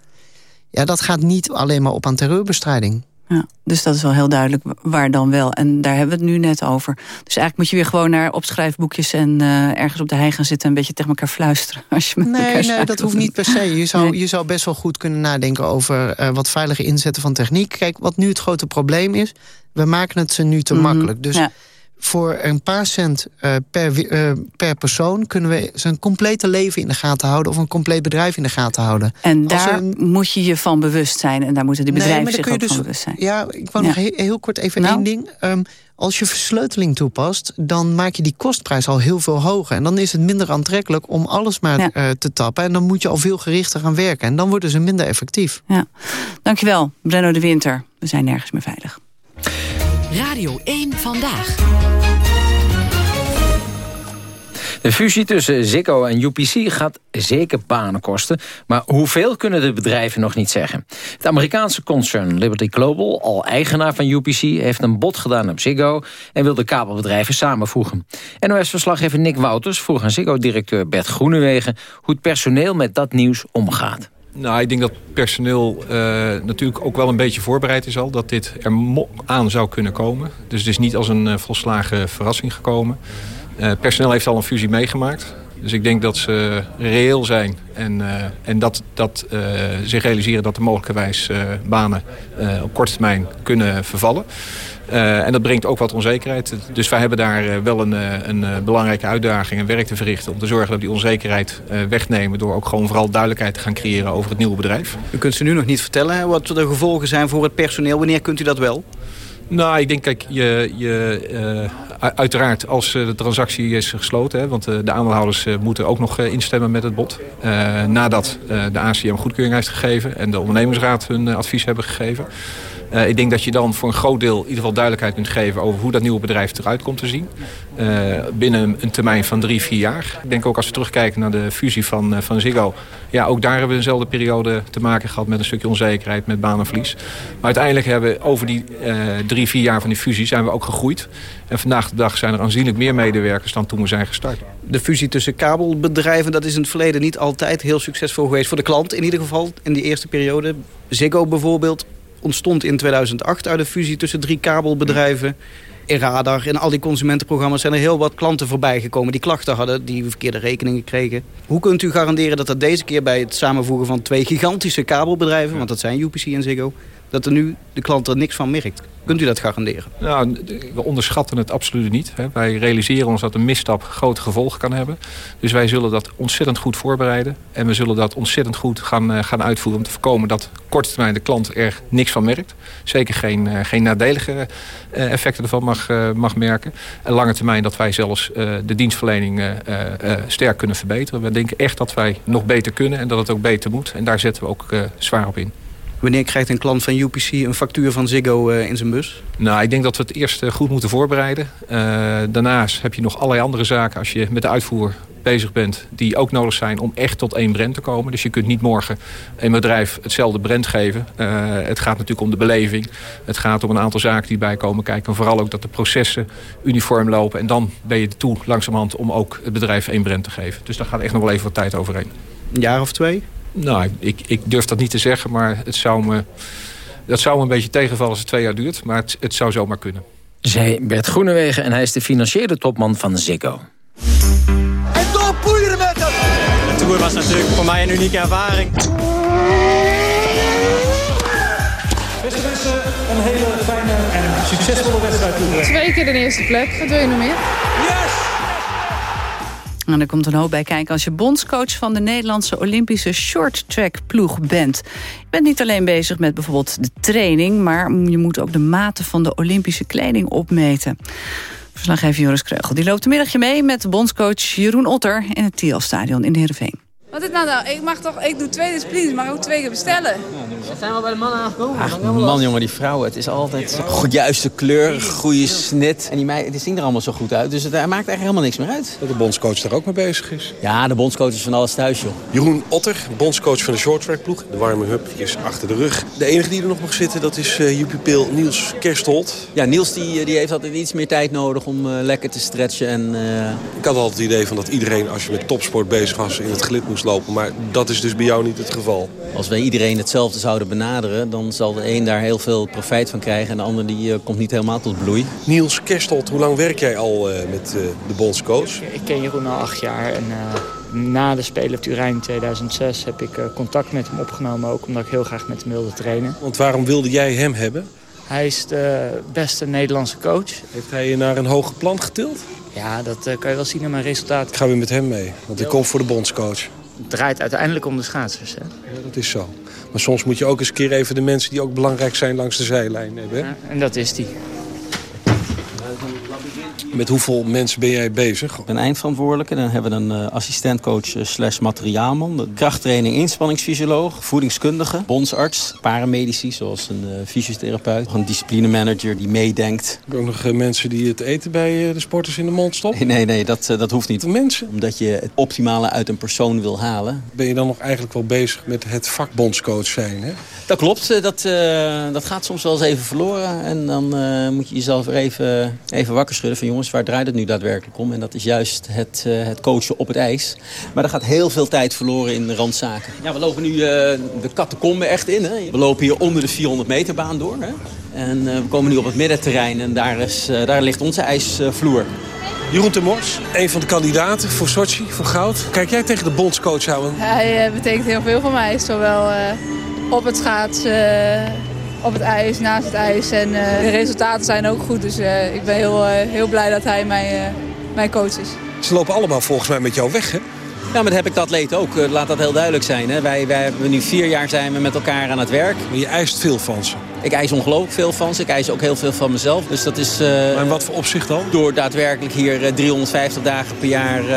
ja, dat gaat niet alleen maar op aan terreurbestrijding. Ja, dus dat is wel heel duidelijk waar dan wel. En daar hebben we het nu net over. Dus eigenlijk moet je weer gewoon naar opschrijfboekjes... en eh, ergens op de hei gaan zitten en een beetje tegen elkaar fluisteren. Als je met elkaar Nee, nee, zaken dat hoeft niet per se. Je zou, Nee. je zou best wel goed kunnen nadenken over eh, wat veilige inzetten van techniek. Kijk, wat nu het grote probleem is, we maken het ze nu te Mhm, makkelijk. Dus ja. Voor een paar cent eh, per, eh, per persoon kunnen we zijn complete leven in de gaten houden of een compleet bedrijf in de gaten houden. En daar moet je je van bewust zijn. En daar moeten de Nee, bedrijven dan zich ook van dus- bewust zijn. Ja, ik wou Ja. nog he- heel, kort even Nou? één ding. Ehm, als je versleuteling toepast, dan maak je die kostprijs al heel veel hoger. En dan is het minder aantrekkelijk om alles maar Ja. eh, te tappen. En dan moet je al veel gerichter gaan werken. En dan worden ze minder effectief. Ja. Dankjewel, Brenno de Winter. We zijn nergens meer veilig. Radio 1 Vandaag. De fusie tussen Ziggo en UPC gaat zeker banen kosten. Maar hoeveel kunnen de bedrijven nog niet zeggen? Het Amerikaanse concern Liberty Global, al eigenaar van UPC... heeft een bod gedaan op Ziggo en wil de kabelbedrijven samenvoegen. NOS-verslaggever Nick Wouters vroeg aan Ziggo-directeur Bert Groenewegen... hoe het personeel met dat nieuws omgaat. Nou, ik denk dat personeel eh, natuurlijk ook wel een beetje voorbereid is al... dat dit er aan zou kunnen komen. Dus het is niet als een eh, volslagen verrassing gekomen. Eh, personeel heeft al een fusie meegemaakt. Dus ik denk dat ze reëel zijn en, en dat, dat zich realiseren dat er mogelijkerwijs banen op korte termijn kunnen vervallen. Eh, en dat brengt ook wat onzekerheid. Dus wij hebben daar eh, wel een, eh, een belangrijke uitdaging en werk te verrichten... om te zorgen dat we die onzekerheid wegnemen... door ook gewoon vooral duidelijkheid te gaan creëren over het nieuwe bedrijf. U kunt ze nu nog niet vertellen wat de gevolgen zijn voor het personeel. Wanneer kunt u dat wel? Nou, ik denk, kijk, je, je, uiteraard als de transactie is gesloten... Hè, want de aandeelhouders moeten ook nog instemmen met het bod... nadat de ACM goedkeuring heeft gegeven... en de ondernemingsraad hun advies hebben gegeven... Eh, ik denk dat je dan voor een groot deel in ieder geval duidelijkheid kunt geven... over hoe dat nieuwe bedrijf eruit komt te zien. Eh, binnen een termijn van drie, vier jaar. Ik denk ook als we terugkijken naar de fusie van, eh, van Ziggo... ja, ook daar hebben we dezelfde periode te maken gehad... met een stukje onzekerheid, met banenverlies. Maar uiteindelijk hebben we over die drie, vier jaar van die fusie... zijn we ook gegroeid. En vandaag de dag zijn er aanzienlijk meer medewerkers... dan toen we zijn gestart. De fusie tussen kabelbedrijven, dat is in het verleden niet altijd heel succesvol geweest. Voor de klant in ieder geval, in die eerste periode. Ziggo bijvoorbeeld ontstond in 2008 uit de fusie tussen drie kabelbedrijven. In Radar, in al die consumentenprogramma's zijn er heel wat klanten voorbij gekomen... die klachten hadden, die verkeerde rekeningen kregen. Hoe kunt u garanderen dat dat deze keer bij het samenvoegen van twee gigantische kabelbedrijven... want dat zijn UPC en Ziggo, dat er nu de klant er niks van merkt? Kunt u dat garanderen? Nou, we onderschatten het absoluut niet. Hè. Wij realiseren ons dat een misstap grote gevolgen kan hebben. Dus wij zullen dat ontzettend goed voorbereiden. En we zullen dat ontzettend goed gaan, eh, gaan uitvoeren... om te voorkomen dat korte termijn de klant er niks van merkt. Zeker geen, eh, geen nadelige eh, effecten ervan mag, mag merken. En lange termijn dat wij zelfs de dienstverlening sterk kunnen verbeteren. We denken echt dat wij nog beter kunnen en dat het ook beter moet. En daar zetten we ook zwaar op in. Wanneer krijgt een klant van UPC een factuur van Ziggo eh, in zijn bus? Nou, ik denk dat we het eerst eh, goed moeten voorbereiden. Eh, daarnaast heb je nog allerlei andere zaken als je met de uitvoer bezig bent... die ook nodig zijn om echt tot één brand te komen. Dus je kunt niet morgen een bedrijf hetzelfde brand geven. Het gaat natuurlijk om de beleving. Het gaat om een aantal zaken die bij komen kijken. En vooral ook dat de processen uniform lopen. En dan ben je toe langzamerhand om ook het bedrijf één brand te geven. Dus daar gaat echt nog wel even wat tijd overheen. Een jaar of twee? Nou, ik, ik durf dat niet te zeggen, maar het zou me, dat zou me een beetje tegenvallen als het twee jaar duurt. Maar het, het zou zomaar kunnen. Zij Bert Groenewegen en hij is de financiële topman van Ziggo. En doorpoeieren Tour was natuurlijk voor mij een unieke ervaring. Beste mensen, een hele fijne en succesvolle wedstrijd toe. Twee keer de eerste plek. Wat wil je nog meer? En er komt een hoop bij kijken als je bondscoach van de Nederlandse Olympische shorttrack ploeg bent. Je bent niet alleen bezig met bijvoorbeeld de training, maar je moet ook de maten van de Olympische kleding opmeten. Verslaggever Joris Kreugel die loopt een middagje mee met bondscoach Jeroen Otter in het Tialstadion in Heerenveen. Wat is nou nou? Ik, mag toch, ik doe twee disciplines, maar ook twee keer bestellen. Zijn we bij de mannen aangekomen? Ach, man, jongen, die vrouwen. Het is altijd goed, juiste kleur, goede snit. En die meiden, die zien er allemaal zo goed uit. Dus het maakt eigenlijk helemaal niks meer uit. Dat de bondscoach daar ook mee bezig is. Ja, de bondscoach is van alles thuis, joh. Jeroen Otter, bondscoach van de shorttrackploeg. De warming-up is achter de rug. De enige die er nog mag zitten, dat is uh, je pupil Niels Kerstholt. Ja, Niels die, die heeft altijd iets meer tijd nodig om uh, lekker te stretchen. En, uh... Ik had altijd het idee van dat iedereen, als je met topsport bezig was, in het gelid moest lopen. Maar dat is dus bij jou niet het geval. Als wij iedereen hetzelfde zouden benaderen... dan zal de een daar heel veel profijt van krijgen... en de ander die, uh, komt niet helemaal tot bloei. Niels Kerstold, hoe lang werk jij al uh, met uh, de bondscoach? Ik ken Jeroen al acht jaar. En, na de Spelen Turijn in 2006 heb ik contact met hem opgenomen. Ook omdat ik heel graag met hem wilde trainen. Want waarom wilde jij hem hebben? Hij is de beste Nederlandse coach. Heeft hij je naar een hoger plan getild? Ja, dat kan je wel zien in mijn resultaten. Ik ga weer met hem mee, want ik kom voor de bondscoach. Het draait uiteindelijk om de schaatsers. Hè? Ja, dat is zo. Maar soms moet je ook eens een keer even de mensen die ook belangrijk zijn langs de zijlijn hebben. Hè? Ja, en dat is die. Met hoeveel mensen ben jij bezig? Ik ben eindverantwoordelijke. Dan hebben we een uh, assistentcoach uh, slash materiaalman. De krachttraining, inspanningsfysioloog, voedingskundige, bondsarts, paramedici zoals een uh, fysiotherapeut. Een disciplinemanager die meedenkt. Ook nog mensen die het eten bij de sporters in de mond stoppen? Nee, nee, dat, dat hoeft niet. Mensen? Omdat je het optimale uit een persoon wil halen. Ben je dan nog eigenlijk wel bezig met het vakbondscoach zijn, hè? Dat klopt. Dat, dat gaat soms wel eens even verloren. En dan moet je jezelf weer even, even wakker schudden van jongens, waar draait het nu daadwerkelijk om? En dat is juist het, uh, het coachen op het ijs. Maar er gaat heel veel tijd verloren in de randzaken. Ja, we lopen nu uh, de catacombe echt in. Hè? We lopen hier onder de 400 meter baan door. Hè? En uh, we komen nu op het middenterrein en daar, is, daar ligt onze ijsvloer. Jeroen de Mors, een van de kandidaten voor Sochi, voor goud. Kijk jij tegen de bondscoach aan? Hij betekent heel veel voor mij. Zowel op het schaatsen op het ijs, naast het ijs. En uh, de resultaten zijn ook goed. Dus uh, ik ben heel, uh, heel blij dat hij mijn, mijn coach is. Ze lopen allemaal volgens mij met jou weg, hè? Ja, maar dat heb ik de atleet ook. Laat dat heel duidelijk zijn. Hè? Wij, wij hebben nu vier jaar zijn we met elkaar aan het werk. Maar je eist veel van ze. Ik eis ongelooflijk veel van ze. Ik eis ook heel veel van mezelf. Dus dat is, maar in wat voor opzicht dan? Door daadwerkelijk hier uh, 350 dagen per jaar uh,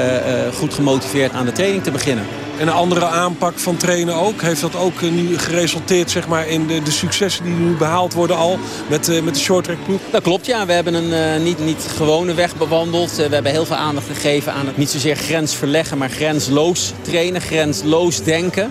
goed gemotiveerd aan de training te beginnen. En een andere aanpak van trainen ook? Heeft dat ook nu geresulteerd zeg maar, in de, de successen die nu behaald worden al met, met de shorttrack ploeg? Dat klopt, ja. We hebben een niet, niet gewone weg bewandeld. we hebben heel veel aandacht gegeven aan het niet zozeer grens verleggen, maar grensloos trainen, grensloos denken.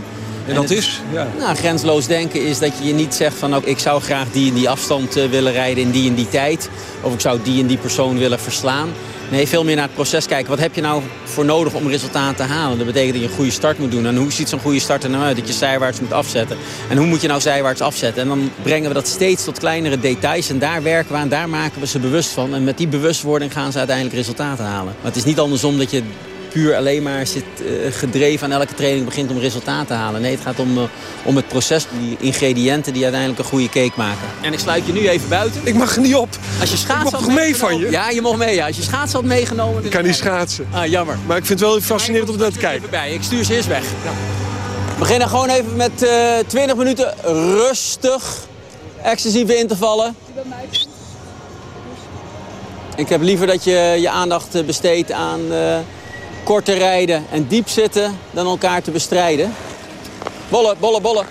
En dat is? Ja. Nou, grensloos denken is dat je je niet zegt van... ook ik zou graag die en die afstand uh, willen rijden in die en die tijd. Of ik zou die en die persoon willen verslaan. Nee, veel meer naar het proces kijken. Wat heb je nou voor nodig om resultaten te halen? Dat betekent dat je een goede start moet doen. En hoe ziet zo'n goede start er nou uit? Dat je zijwaarts moet afzetten. En hoe moet je nou zijwaarts afzetten? En dan brengen we dat steeds tot kleinere details. En daar werken we aan, daar maken we ze bewust van. En met die bewustwording gaan ze uiteindelijk resultaten halen. Maar het is niet andersom dat je puur alleen maar zit uh, gedreven aan elke training begint om resultaat te halen. Nee, het gaat om, uh, om het proces, die ingrediënten die uiteindelijk een goede cake maken. En ik sluit je nu even buiten. Ik mag er niet op. Als je schaats ik mag toch mee van je? Ja, je mag mee. Ja. Als je schaats had meegenomen... Ik kan niet schaatsen. Ah, jammer. Maar ik vind het wel fascinerend om naar te kijken. Bij. Ik stuur ze eerst weg. Ja. We beginnen gewoon even met uh, 20 minuten rustig. Excessieve intervallen. Ik heb liever dat je je aandacht besteedt aan korte rijden en diep zitten dan elkaar te bestrijden. Bollen, bollen, bollen.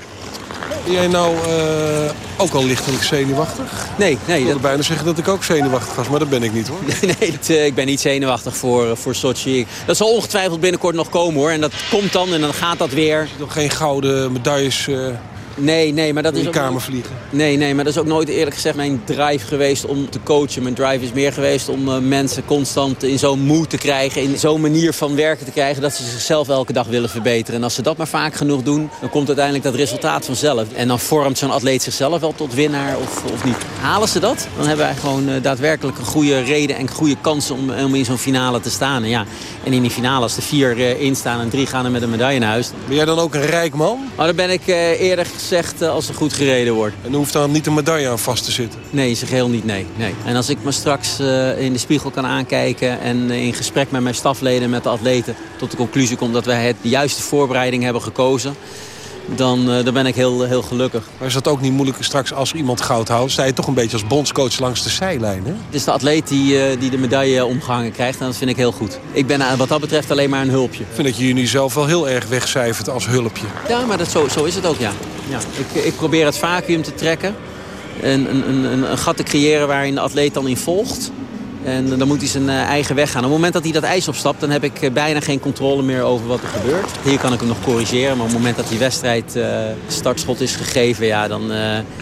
Ben jij nou uh, ook al lichtelijk zenuwachtig? Nee, nee. Ik wilde dat... bijna zeggen dat ik ook zenuwachtig was, maar dat ben ik niet hoor. nee, nee uh, ik ben niet zenuwachtig voor, voor Sochi. Dat zal ongetwijfeld binnenkort nog komen hoor. En dat komt dan en dan gaat dat weer. Nog geen gouden medailles uh, Nee, nee, maar dat in is je ook kamer nooit- vliegen. Nee, nee, maar dat is ook nooit eerlijk gezegd mijn drive geweest om te coachen. Mijn drive is meer geweest om eh, mensen constant in zo'n moed te krijgen. In zo'n manier van werken te krijgen dat ze zichzelf elke dag willen verbeteren. En als ze dat maar vaak genoeg doen, dan komt uiteindelijk dat resultaat vanzelf. En dan vormt zo'n atleet zichzelf wel tot winnaar of, of niet. Halen ze dat, dan hebben wij gewoon eh, daadwerkelijk een goede reden en goede kansen om, om in zo'n finale te staan. En, ja, en in die finale, als er vier eh, in staan en drie gaan er met een medaille naar huis. Ben jij dan ook een rijk man? Maar dan ben ik eh, eerder gezegd eh, als er goed gereden wordt. En er hoeft dan niet een medaille aan vast te zitten? Nee, in zijn geheel niet, nee, nee. En als ik me straks eh, in de spiegel kan aankijken... en eh, in gesprek met mijn stafleden en met de atleten... tot de conclusie kom dat wij het, de juiste voorbereiding hebben gekozen... dan, eh, dan ben ik heel, heel gelukkig. Maar is dat ook niet moeilijk straks als iemand goud houdt? Sta je toch een beetje als bondscoach langs de zijlijn, hè? Het is de atleet die, eh, die de medaille omgehangen krijgt en dat vind ik heel goed. Ik ben eh, wat dat betreft alleen maar een hulpje. Ik vind dat je je nu zelf wel heel erg wegcijfert als hulpje. Ja, maar dat, zo, zo is het ook, ja. ja. Ik, ik probeer het vacuüm te trekken. Een, een, een, een gat te creëren waarin de atleet dan in volgt. En dan moet hij zijn eh, eigen weg gaan. Op het moment dat hij dat ijs opstapt, dan heb ik eh, bijna geen controle meer over wat er gebeurt. Hier kan ik hem nog corrigeren, maar op het moment dat die wedstrijd eh, startschot is gegeven, ja, dan...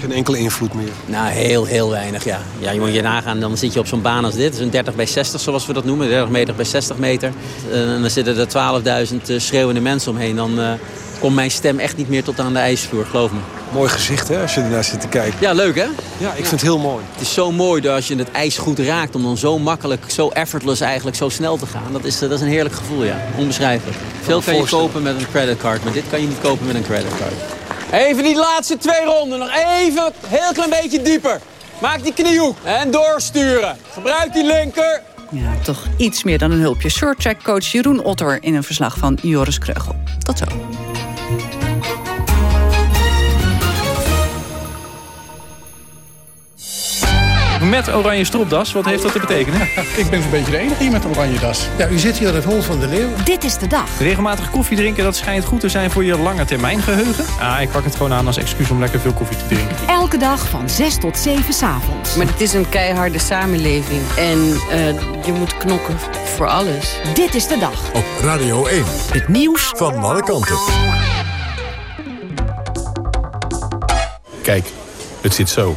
Geen enkele invloed meer. nou, heel, heel weinig, ja. ja. Je moet je nagaan, dan zit je op zo'n baan als dit. Dat is een 30 bij 60, zoals we dat noemen. 30 meter bij 60 meter. En dan zitten er 12.000 eh, schreeuwende mensen omheen. Dan komt mijn stem echt niet meer tot aan de ijsvloer, geloof me. Mooi gezicht, hè, als je ernaar zit te kijken. Ja, leuk, hè? Ja, ik vind het heel mooi. Het is zo mooi dat als je het ijs goed raakt... om dan zo makkelijk, zo effortless eigenlijk, zo snel te gaan. Dat is, eh, dat is een heerlijk gevoel, ja. Onbeschrijfelijk. Veel kan je kopen met een creditcard, maar dit kan je niet kopen met een creditcard. Even die laatste twee ronden. Nog even een heel klein beetje dieper. Maak die kniehoek en doorsturen. Gebruik die linker. Ja, toch iets meer dan een hulpje. Shorttrack coach Jeroen Otter in een verslag van Joris Kreugel. Tot zo. Met oranje stropdas, wat heeft dat te betekenen? Ik ben zo'n beetje de enige hier met een oranje das. Ja, u zit hier aan het hol van de leeuw. Dit is de dag. Regelmatig koffie drinken, dat schijnt goed te zijn voor je lange termijn geheugen. Ah, ik pak het gewoon aan als excuus om lekker veel koffie te drinken. Elke dag van 6 tot 7 s'avonds. Maar het is een keiharde samenleving. En eh, je moet knokken voor alles. Dit is de dag. Op Radio 1. Het nieuws van alle kanten. Kijk, het zit zo.